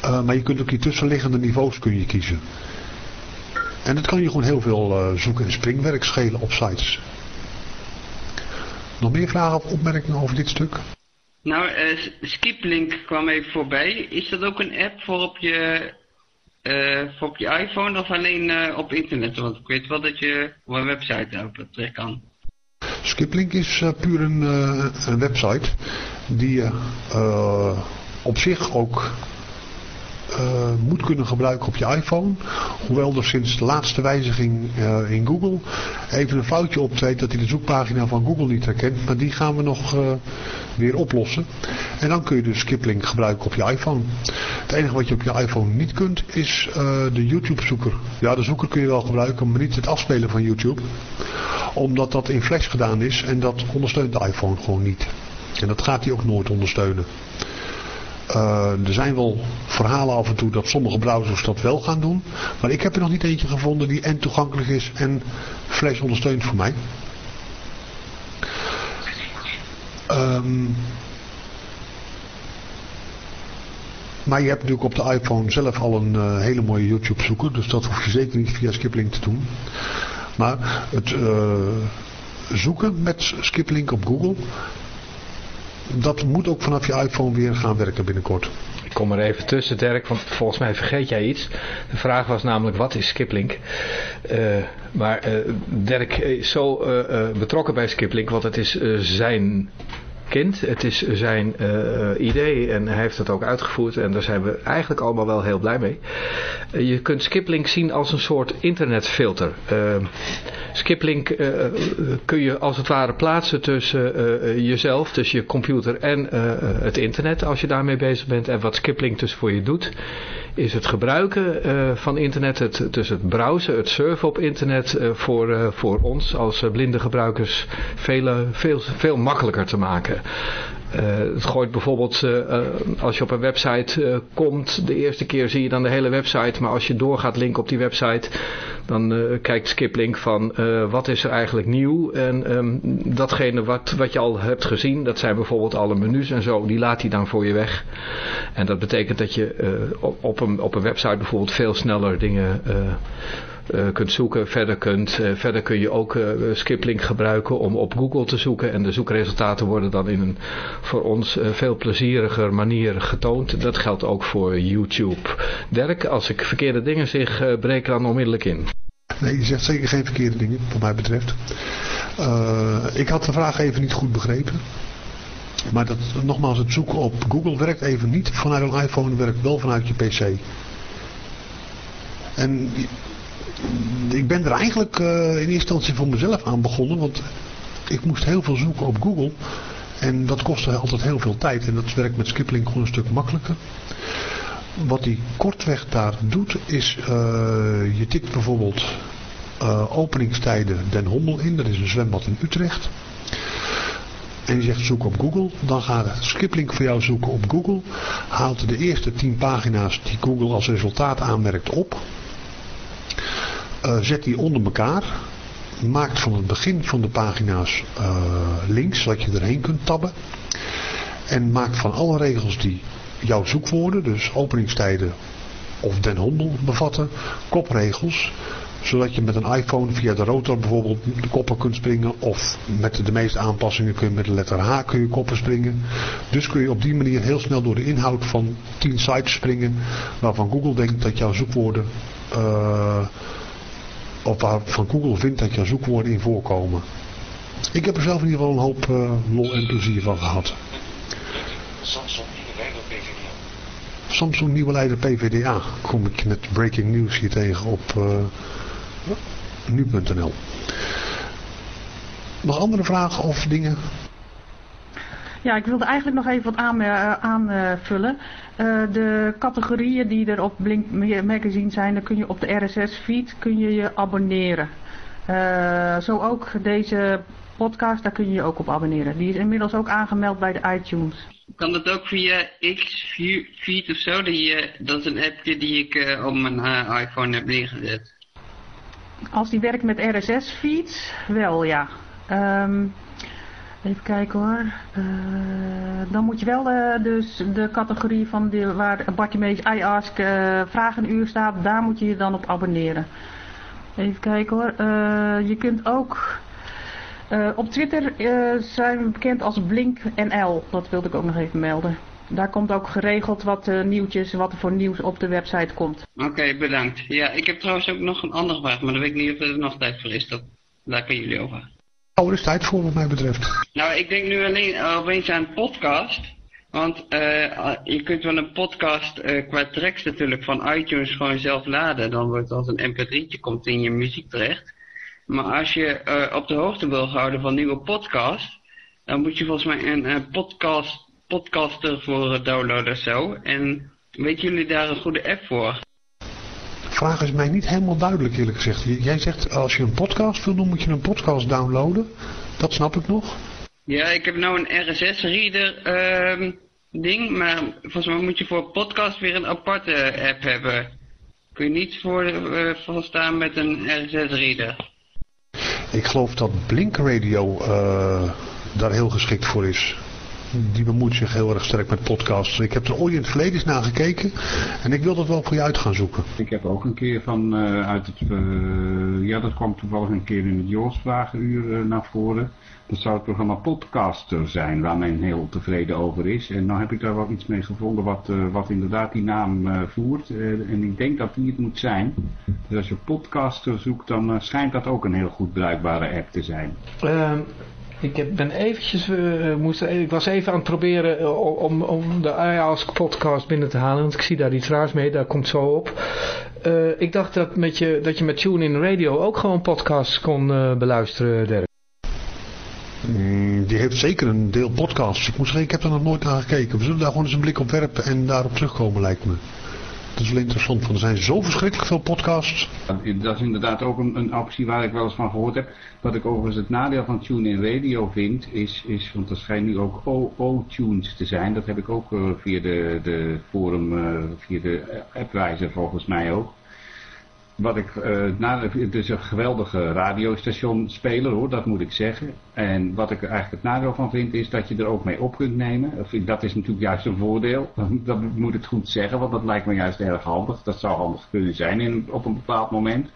[SPEAKER 2] Uh, maar je kunt ook die tussenliggende niveaus kun je kiezen. En dat kan je gewoon heel veel uh, zoeken en springwerk schelen op sites. Nog meer vragen of opmerkingen over dit stuk?
[SPEAKER 12] Nou, uh, Skiplink kwam even voorbij. Is dat ook een app voor op je, uh, op je iPhone of alleen op internet? Want ik weet wel dat je een website ook terecht kan.
[SPEAKER 2] Skiplink is puur een, een, website die je op zich ook uh, moet kunnen gebruiken op je iPhone. Hoewel er sinds de laatste wijziging uh, in Google even een foutje optreedt dat hij de zoekpagina van Google niet herkent. Maar die gaan we nog uh, weer oplossen. En dan kun je dus Skiplink gebruiken op je iPhone. Het enige wat je op je iPhone niet kunt is de YouTube zoeker. Ja, de zoeker kun je wel gebruiken, maar niet het afspelen van YouTube. Omdat dat in Flash gedaan is en dat ondersteunt de iPhone gewoon niet. En dat gaat hij ook nooit ondersteunen. Uh, er zijn wel verhalen af en toe dat sommige browsers dat wel gaan doen. Maar ik heb er nog niet eentje gevonden die en toegankelijk is en Flash ondersteunt voor mij. Um, maar je hebt natuurlijk op de iPhone zelf al een uh, hele mooie YouTube zoeker. Dus dat hoef je zeker niet via Skiplink te doen. Maar het uh, zoeken met Skiplink op Google dat moet ook vanaf je iPhone weer gaan werken binnenkort.
[SPEAKER 1] Ik kom er even tussen Dirk, want volgens mij vergeet jij iets. De vraag was namelijk wat is Skiplink? Uh, maar uh, Dirk is zo uh, betrokken bij Skiplink, want het is zijn kind. Het is zijn uh, idee en hij heeft het ook uitgevoerd en daar zijn we eigenlijk allemaal wel heel blij mee. Uh, je kunt Skiplink zien als een soort internetfilter. Uh, Skiplink kun je als het ware plaatsen tussen jezelf, tussen je computer en het internet als je daarmee bezig bent. En wat Skiplink dus voor je doet, is het gebruiken uh, van internet, het, dus het browsen, het surfen op internet uh, voor, uh, voor ons als blinde gebruikers veel, veel, veel makkelijker te maken. Het gooit bijvoorbeeld, als je op een website komt, de eerste keer zie je dan de hele website, maar als je doorgaat linken op die website, dan kijkt Skiplink van wat is er eigenlijk nieuw en um, datgene wat, wat je al hebt gezien, dat zijn bijvoorbeeld alle menus en zo, die laat hij dan voor je weg. En dat betekent dat je op, een, op een website bijvoorbeeld veel sneller dingen kunt zoeken. Verder, kunt, verder kun je ook Skiplink gebruiken om op Google te zoeken. En de zoekresultaten worden dan in een voor ons veel plezieriger manier getoond. Dat geldt ook voor YouTube. Dirk, als ik verkeerde dingen zeg, breek dan onmiddellijk in.
[SPEAKER 2] Nee, je zegt zeker geen verkeerde dingen, wat mij betreft. ik had de vraag even niet goed begrepen. Maar dat, nogmaals, het zoeken op Google werkt even niet vanuit een iPhone, werkt wel vanuit je PC. En ik ben er eigenlijk uh, in eerste instantie voor mezelf aan begonnen, want ik moest heel veel zoeken op Google. En dat kostte altijd heel veel tijd en dat werkt met Skiplink gewoon een stuk makkelijker. Wat hij kortweg daar doet is, uh, je tikt bijvoorbeeld uh, openingstijden Den Hommel in, dat is een zwembad in Utrecht en je zegt zoek op Google, dan gaat Skiplink voor jou zoeken op Google, haalt de eerste 10 pagina's die Google als resultaat aanmerkt op, uh, zet die onder elkaar, maakt van het begin van de pagina's uh, links, zodat je erheen kunt tabben, en maakt van alle regels die jouw zoekwoorden, dus openingstijden of den hondel bevatten, kopregels, zodat je met een iPhone via de rotor bijvoorbeeld de koppen kunt springen. Of met de meeste aanpassingen kun je met de letter H kun je koppen springen. Dus kun je op die manier heel snel door de inhoud van 10 sites springen. Waarvan Google denkt dat jouw zoekwoorden... Uh, of waarvan Google vindt dat jouw zoekwoorden in voorkomen. Ik heb er zelf in ieder geval een hoop uh, lol en plezier van gehad. Samsung nieuwe leider PVDA. Samsung nieuwe leider PVDA. Kom ik met breaking news hier tegen op... Uh, nu.nl. Nog andere vragen of dingen?
[SPEAKER 6] Ja, ik wilde eigenlijk nog even wat eh, aanvullen. Uh, de categorieën die er op Blink Magazine zijn, dan kun je op de RSS-feed kun je, je abonneren. Uh, zo ook deze podcast, daar kun je je ook op abonneren. Die is inmiddels ook aangemeld bij de iTunes.
[SPEAKER 12] Kan dat ook via X-feed of zo? Die, dat is een appje die ik op mijn iPhone heb neergezet.
[SPEAKER 6] Als die werkt met RSS-feeds, wel ja. Um, even kijken hoor. Uh, dan moet je wel uh, dus de categorie van de, waar Bartimees I Ask uh, vragenuur staat, daar moet je je dan op abonneren. Even kijken hoor. je kunt ook... op Twitter zijn we bekend als BlinkNL. Dat wilde ik ook nog even melden. Daar komt ook geregeld wat nieuwtjes, wat er voor nieuws op de website komt.
[SPEAKER 12] Oké, bedankt. Ja, ik heb trouwens ook nog een andere vraag, maar dan weet ik niet of er nog tijd voor is. Dat, daar kunnen jullie over.
[SPEAKER 2] Oh, is tijd voor wat mij betreft.
[SPEAKER 12] Nou, ik denk nu alleen opeens aan podcast. Want uh, je kunt wel een podcast uh, qua tracks natuurlijk van iTunes gewoon zelf laden. Dan wordt als een mp3'tje komt in je muziek terecht. Maar als je op de hoogte wil houden van nieuwe podcasts, dan moet je volgens mij een podcast podcaster voor downloaden zo. En weten jullie daar een goede app voor?
[SPEAKER 2] Vraag is mij niet helemaal duidelijk eerlijk gezegd. Jij zegt als je een podcast wil doen moet je een podcast downloaden. Dat snap ik nog.
[SPEAKER 12] Ja, ik heb nou een RSS-reader uh, ding. Maar volgens mij moet je voor podcast weer een aparte app hebben. Kun je niet voor, uh, volstaan met een RSS-reader.
[SPEAKER 2] Ik geloof dat Blink Radio uh, daar heel geschikt voor is die bemoeit zich heel erg sterk met podcasts. Ik heb er ooit in het verleden eens naar gekeken en ik wil dat wel voor je uit gaan zoeken.
[SPEAKER 4] Ik heb ook een keer van uh, uit het, uh, ja dat kwam toevallig een keer in het Jos Vragenuur uh, naar voren. Dat zou het programma Podcaster zijn, waar men heel tevreden over is. En nou heb ik daar wel iets mee gevonden wat, wat inderdaad die naam voert. en ik denk dat die het moet zijn. Dus als je Podcaster zoekt, dan schijnt dat ook een heel goed bruikbare app te zijn.
[SPEAKER 1] Ik heb, ben eventjes, uh, moest, ik was even aan het proberen uh, om, om de iAsk podcast binnen te halen. Want ik zie daar iets raars mee, daar komt zo op. Uh, ik dacht dat, met je, dat je met TuneIn Radio ook gewoon podcasts kon beluisteren, Dirk.
[SPEAKER 2] Mm, die heeft zeker een deel podcasts. Ik zeggen, ik heb er nog nooit naar gekeken. We zullen daar gewoon eens een blik op werpen en daarop terugkomen, lijkt me. Dat is wel interessant, want er zijn zo verschrikkelijk veel podcasts.
[SPEAKER 4] Dat is inderdaad ook een, een optie waar ik wel eens van gehoord heb. Wat ik overigens het nadeel van TuneIn Radio vind, is, is want er schijnt nu ook OO-tunes te zijn. Dat heb ik ook uh, via de, de forum, uh, via de appwijzer volgens mij ook. Wat ik, uh, het is een geweldige radiostation speler hoor, dat moet ik zeggen. En wat ik eigenlijk het nadeel van vind is dat je er ook mee op kunt nemen. Dat is natuurlijk juist een voordeel. (laughs) Dat moet ik goed zeggen, want dat lijkt me juist erg handig. Dat zou handig kunnen zijn in, op een bepaald moment.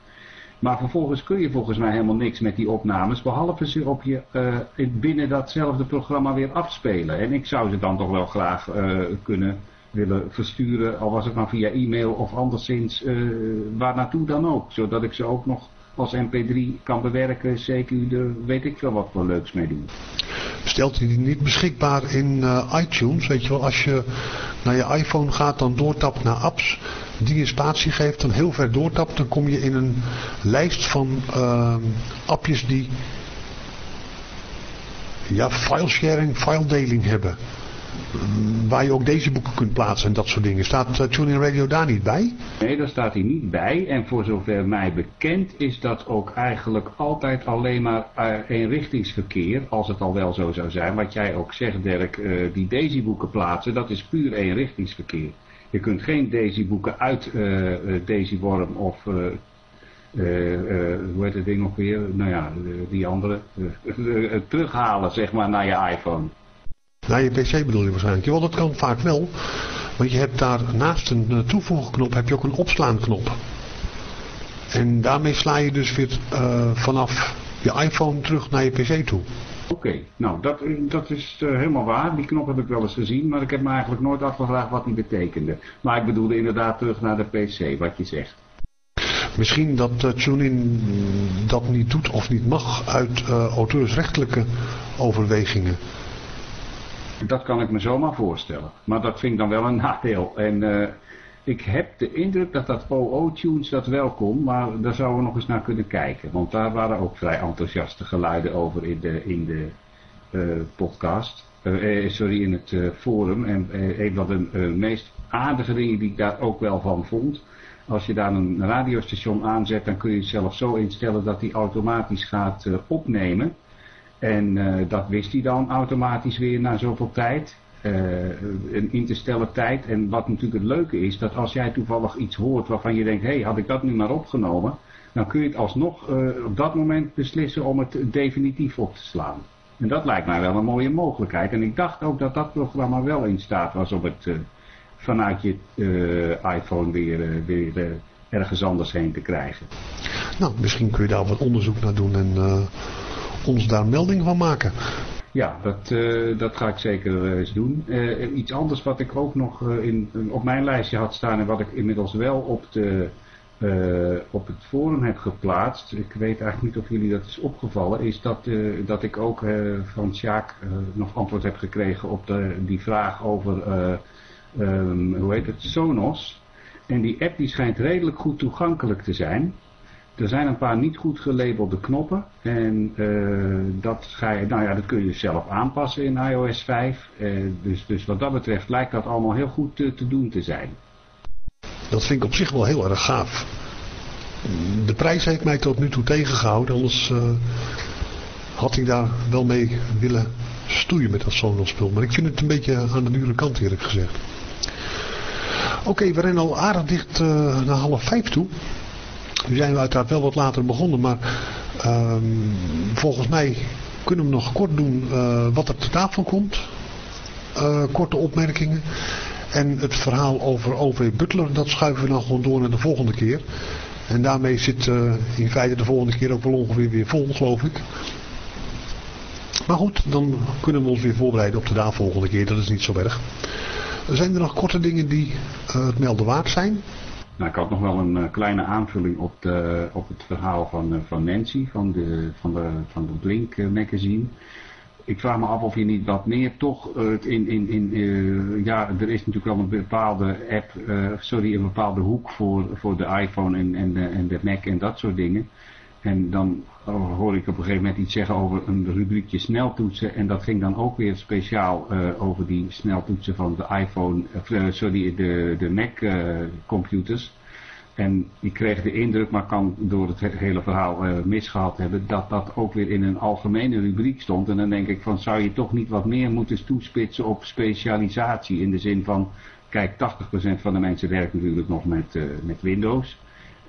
[SPEAKER 4] Maar vervolgens kun je volgens mij helemaal niks met die opnames, behalve ze op je, uh, binnen datzelfde programma weer afspelen. En ik zou ze dan toch wel graag uh, kunnen willen versturen, al was het maar via e-mail of anderszins, uh, waar naartoe dan ook. Zodat ik ze ook nog als mp3 kan bewerken, zeker er weet ik wel wat voor leuks mee doen.
[SPEAKER 2] Stelt hij die niet beschikbaar in uh, iTunes? Weet je wel, als je naar je iPhone gaat, dan doortapt naar apps, die je spatie geeft, dan heel ver doortapt, dan kom je in een lijst van uh, appjes die ja, filesharing, filedeling hebben. Waar je ook deze boeken kunt plaatsen en dat soort dingen. Staat uh, TuneIn Radio daar niet bij?
[SPEAKER 4] Nee, daar staat hij niet bij. En voor zover mij bekend is dat ook eigenlijk altijd alleen maar uh, eenrichtingsverkeer. Als het al wel zo zou zijn. Wat jij ook zegt Dirk, uh, die Daisy-boeken plaatsen, dat is puur eenrichtingsverkeer. Je kunt geen Daisy-boeken uit Daisy-worm of... hoe heet het ding ook weer? Nou ja, die andere. (laughs) terughalen zeg maar naar je iPhone.
[SPEAKER 2] Naar je pc bedoel je waarschijnlijk. Jawel, dat kan vaak wel. Want je hebt daar naast een uh, toevoegknop heb je ook een opslaanknop. En daarmee sla je dus weer uh, vanaf je iPhone terug naar je pc toe.
[SPEAKER 4] Oké, okay. nou dat, dat is uh, helemaal waar. Die knop heb ik wel eens gezien, maar ik heb me eigenlijk nooit afgevraagd wat die betekende. Maar ik bedoelde inderdaad terug naar de pc, wat je zegt.
[SPEAKER 2] Misschien dat uh, TuneIn dat niet doet of niet mag uit auteursrechtelijke overwegingen.
[SPEAKER 4] Dat kan ik me zomaar voorstellen. Maar dat vind ik dan wel een nadeel. En uh, ik heb de indruk dat dat OO-tunes dat wel kon, maar daar zouden we nog eens naar kunnen kijken. Want daar waren ook vrij enthousiaste geluiden over in de, in de uh, podcast. Uh, sorry, in het forum. En een van de meest aardige dingen die ik daar ook wel van vond. Als je daar een radiostation aanzet, dan kun je het zelf zo instellen dat die automatisch gaat opnemen. En uh, dat wist hij dan automatisch weer na zoveel tijd. Uh, een in tijd. En wat natuurlijk het leuke is, dat als jij toevallig iets hoort waarvan je denkt, hé, hey, had ik dat nu maar opgenomen, dan kun je het alsnog uh, op dat moment beslissen om het definitief op te slaan. En dat lijkt mij wel een mooie mogelijkheid. En ik dacht ook dat dat programma wel in staat was om het vanuit je iPhone weer, weer ergens anders heen te krijgen.
[SPEAKER 2] Nou, misschien kun je daar wat onderzoek naar doen en ons daar melding van maken.
[SPEAKER 4] Ja, dat, uh, dat ga ik zeker eens doen. Uh, iets anders wat ik ook nog in, op mijn lijstje had staan en wat ik inmiddels wel op, de, op het forum heb geplaatst. Ik weet eigenlijk niet of jullie dat is opgevallen. Is dat, dat ik ook van Sjaak nog antwoord heb gekregen op de, die vraag over, um, hoe heet het, Sonos. En die app die schijnt redelijk goed toegankelijk te zijn. Er zijn een paar niet goed gelabelde knoppen. En uh, dat, ga je, nou ja, dat kun je zelf aanpassen in iOS 5. Uh, dus, dus wat dat betreft lijkt dat allemaal heel goed te, doen te zijn.
[SPEAKER 2] Dat vind ik op zich wel heel erg gaaf. De prijs heeft mij tot nu toe tegengehouden. Anders uh, had ik daar wel mee willen stoeien met dat Sonos spul. Maar ik vind het een beetje aan de dure kant eerlijk gezegd. Oké, we rennen al aardig dicht naar half vijf toe. Nu zijn we uiteraard wel wat later begonnen, maar um, volgens mij kunnen we nog kort doen uh, wat er te tafel komt. Uh, korte opmerkingen. En het verhaal over OV Butler, dat schuiven we dan gewoon door naar de volgende keer. En daarmee zit uh, in feite de volgende keer ook wel ongeveer weer vol, geloof ik. Maar goed, dan kunnen we ons weer voorbereiden op de volgende keer. Dat is niet zo erg. Zijn er nog korte dingen die het melden waard zijn?
[SPEAKER 4] Nou, ik had nog wel een uh, kleine aanvulling op, de, op het verhaal van, uh, van Nancy, van de, van de, van de Blink uh, magazine. Ik vraag me af of je niet wat meer toch in, in, in ja, er is natuurlijk wel een bepaalde app, sorry, een bepaalde hoek voor, voor de iPhone en, en, de, en de Mac en dat soort dingen. En dan hoor ik op een gegeven moment iets zeggen over een rubriekje sneltoetsen. En dat ging dan ook weer speciaal uh, over die sneltoetsen van de iPhone, uh, sorry, de, de Mac uh, computers. En ik kreeg de indruk, maar kan door het hele verhaal misgehad hebben, dat dat ook weer in een algemene rubriek stond. En dan denk ik van, zou je toch niet wat meer moeten toespitsen op specialisatie? In de zin van, kijk, 80% van de mensen werkt natuurlijk nog met, met Windows.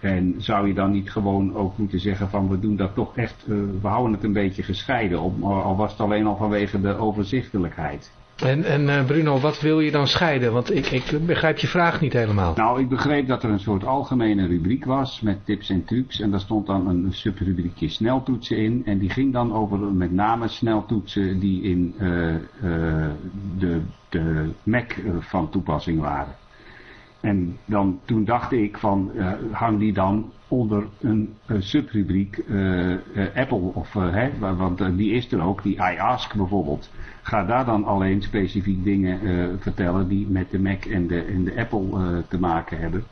[SPEAKER 4] En zou je dan niet gewoon ook moeten zeggen van we doen dat toch echt, uh, we houden het een beetje gescheiden, op, al was het alleen al vanwege de overzichtelijkheid.
[SPEAKER 1] En, en uh, Bruno, wat wil je dan scheiden? Want ik, ik begrijp je vraag niet helemaal.
[SPEAKER 4] Nou, ik begreep dat er een soort algemene rubriek was met tips en trucs. En daar stond dan een subrubriekje sneltoetsen in. En die ging dan over met name sneltoetsen die in uh, uh, de, de Mac van toepassing waren. En dan, toen dacht ik van, uh, hang die dan onder een, een subrubriek uh, Apple, of, hè, want die is er ook, die iAsk bijvoorbeeld. Ga daar dan alleen specifiek dingen vertellen die met de Mac en de, en de Apple te maken hebben.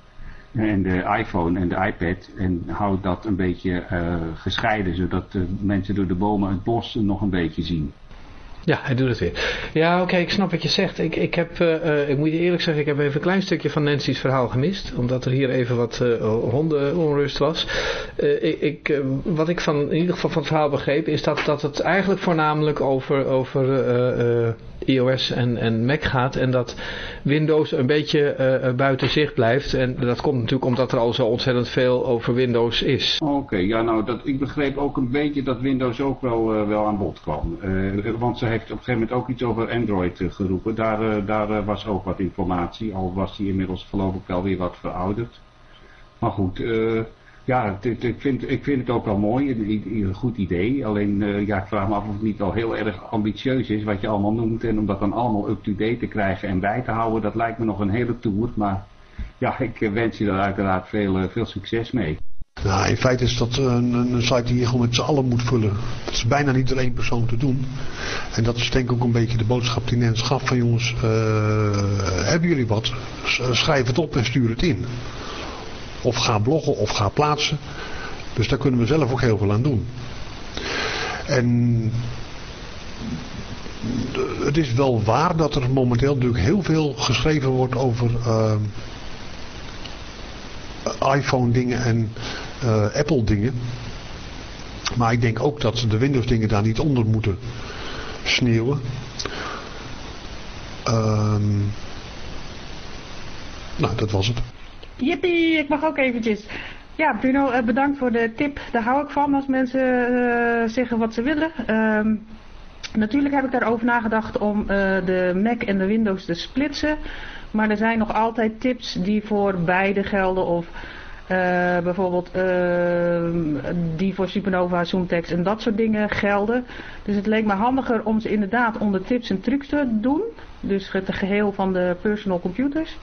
[SPEAKER 4] En de iPhone en de iPad. En houd dat een beetje gescheiden, zodat mensen door de bomen het bos nog een beetje zien.
[SPEAKER 1] Ja, hij doet het weer. Ja, oké, ik snap wat je zegt. Ik, ik, heb, uh, ik moet je eerlijk zeggen, ik heb even een klein stukje van Nancy's verhaal gemist. Omdat er hier even wat uh, hondenonrust was. Ik, ik wat ik van, in ieder geval van het verhaal begreep, is dat, dat het eigenlijk voornamelijk over, over iOS en, en Mac gaat. En dat Windows een beetje buiten zicht blijft. En dat komt natuurlijk omdat er al zo ontzettend veel over Windows is.
[SPEAKER 4] Oké, ja nou, dat, ik begreep ook een beetje dat Windows ook wel, wel aan bod kwam. want ze heeft op een gegeven moment ook iets over Android uh, geroepen. Daar, uh, daar uh, was ook wat informatie, al was die inmiddels geloof ik wel weer wat verouderd. Maar goed, ja, ik vind, ik vind het ook wel mooi, een, een goed idee. Alleen, ja, ik vraag me af of het niet al heel erg ambitieus is wat je allemaal noemt. En om dat dan allemaal up-to-date te krijgen en bij te houden, dat lijkt me nog een hele tour. Maar ja, ik wens je daar uiteraard veel, veel succes mee.
[SPEAKER 2] Nou, in feite is dat een, een site die je gewoon met z'n allen moet vullen. Dat is bijna niet één persoon te doen. En dat is denk ik ook een beetje de boodschap die Nens gaf van jongens, uh, hebben jullie wat? Schrijf het op en stuur het in. Of ga bloggen of ga plaatsen. Dus daar kunnen we zelf ook heel veel aan doen. En het is wel waar dat er momenteel natuurlijk heel veel geschreven wordt over... Uh, iPhone dingen en uh, Apple dingen. Maar ik denk ook dat de Windows dingen daar niet onder moeten sneeuwen. Um, nou, dat was het.
[SPEAKER 6] Jippie, ik mag ook eventjes. Ja, Bruno, bedankt voor de tip. Daar hou ik van als mensen uh, zeggen wat ze willen. Um, natuurlijk heb ik daarover nagedacht om de Mac en de Windows te splitsen. Maar er zijn nog altijd tips die voor beide gelden of uh, bijvoorbeeld uh, die voor Supernova, Zoomtext en dat soort dingen gelden. Dus het leek me handiger om ze inderdaad onder tips en trucs te doen. Dus het geheel van de personal computers.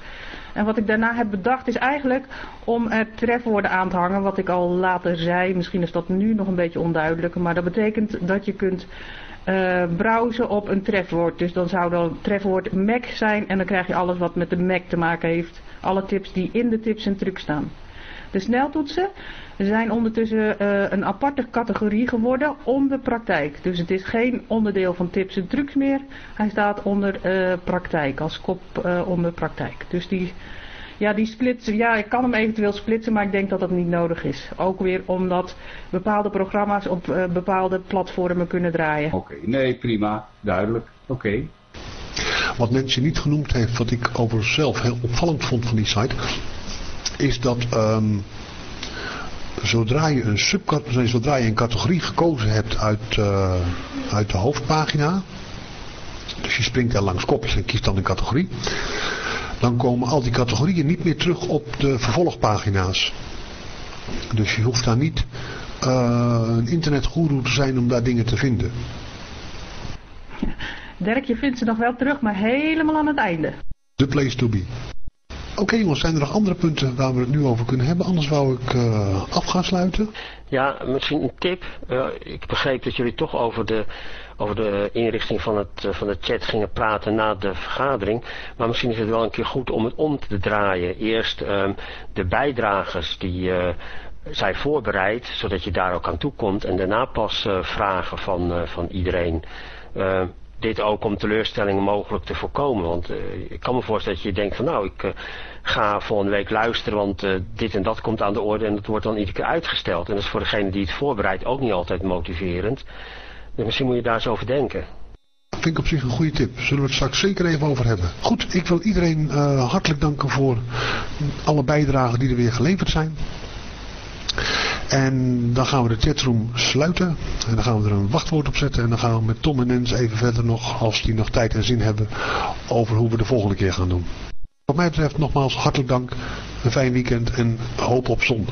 [SPEAKER 6] En wat ik daarna heb bedacht is eigenlijk om er trefwoorden aan te hangen. Wat ik al later zei, misschien is dat nu nog een beetje onduidelijk. Maar dat betekent dat je kunt uh, browsen op een trefwoord. Dus dan zou dan trefwoord Mac zijn en dan krijg je alles wat met de Mac te maken heeft. Alle tips die in de tips en trucs staan. De sneltoetsen zijn ondertussen uh, een aparte categorie geworden onder praktijk. Dus het is geen onderdeel van tips en trucs meer. Hij staat onder uh, praktijk, als kop onder praktijk. Dus die, ja, die splitsen, ja, ik kan hem eventueel splitsen, maar ik denk dat dat niet nodig is. Ook weer omdat bepaalde programma's op bepaalde platformen kunnen draaien.
[SPEAKER 4] Oké, okay, nee, prima, duidelijk. Oké. Okay.
[SPEAKER 2] Wat mensen niet genoemd heeft, wat ik over zelf heel opvallend vond van die site is dat um, zodra, je een subcategorie, zodra je een categorie gekozen hebt uit, uh, uit de hoofdpagina, dus je springt daar langs kopjes en kiest dan een categorie, dan komen al die categorieën niet meer terug op de vervolgpagina's. Dus je hoeft daar niet uh, een internetgoeroe te zijn om daar dingen te vinden. (laughs)
[SPEAKER 6] Dirk, je vindt ze nog wel terug, maar helemaal aan het einde.
[SPEAKER 2] The place to be. Oké okay, jongens, zijn er nog andere punten waar we het nu over kunnen hebben? Anders wou ik uh, af gaan sluiten.
[SPEAKER 3] Ja, misschien een tip. Uh, ik begreep dat jullie toch over de, over de inrichting van, het, uh, van de chat gingen praten na de vergadering. Maar misschien is het wel een keer goed om het om te draaien. Eerst um, de bijdragers die zijn voorbereid, zodat je daar ook aan toe komt. En daarna pas vragen van, van iedereen dit ook om teleurstellingen mogelijk te voorkomen. Want uh, ik kan me voorstellen dat je denkt van nou, ik uh, ga volgende week luisteren, want uh, dit en dat komt aan de orde en dat wordt dan iedere keer uitgesteld. En dat is voor degene die het voorbereidt ook niet altijd motiverend. Dus misschien moet je daar eens over denken.
[SPEAKER 2] Dat vind ik op zich een goede tip. Zullen we het straks zeker even over hebben. Goed, ik wil iedereen hartelijk danken voor alle bijdragen die er weer geleverd zijn. En dan gaan we de chatroom sluiten. En dan gaan we er een wachtwoord op zetten. En dan gaan we met Tom en Nens even verder nog, als die nog tijd en zin hebben, over hoe we de volgende keer gaan doen. Wat mij betreft nogmaals hartelijk dank. Een fijn weekend en hoop op zon.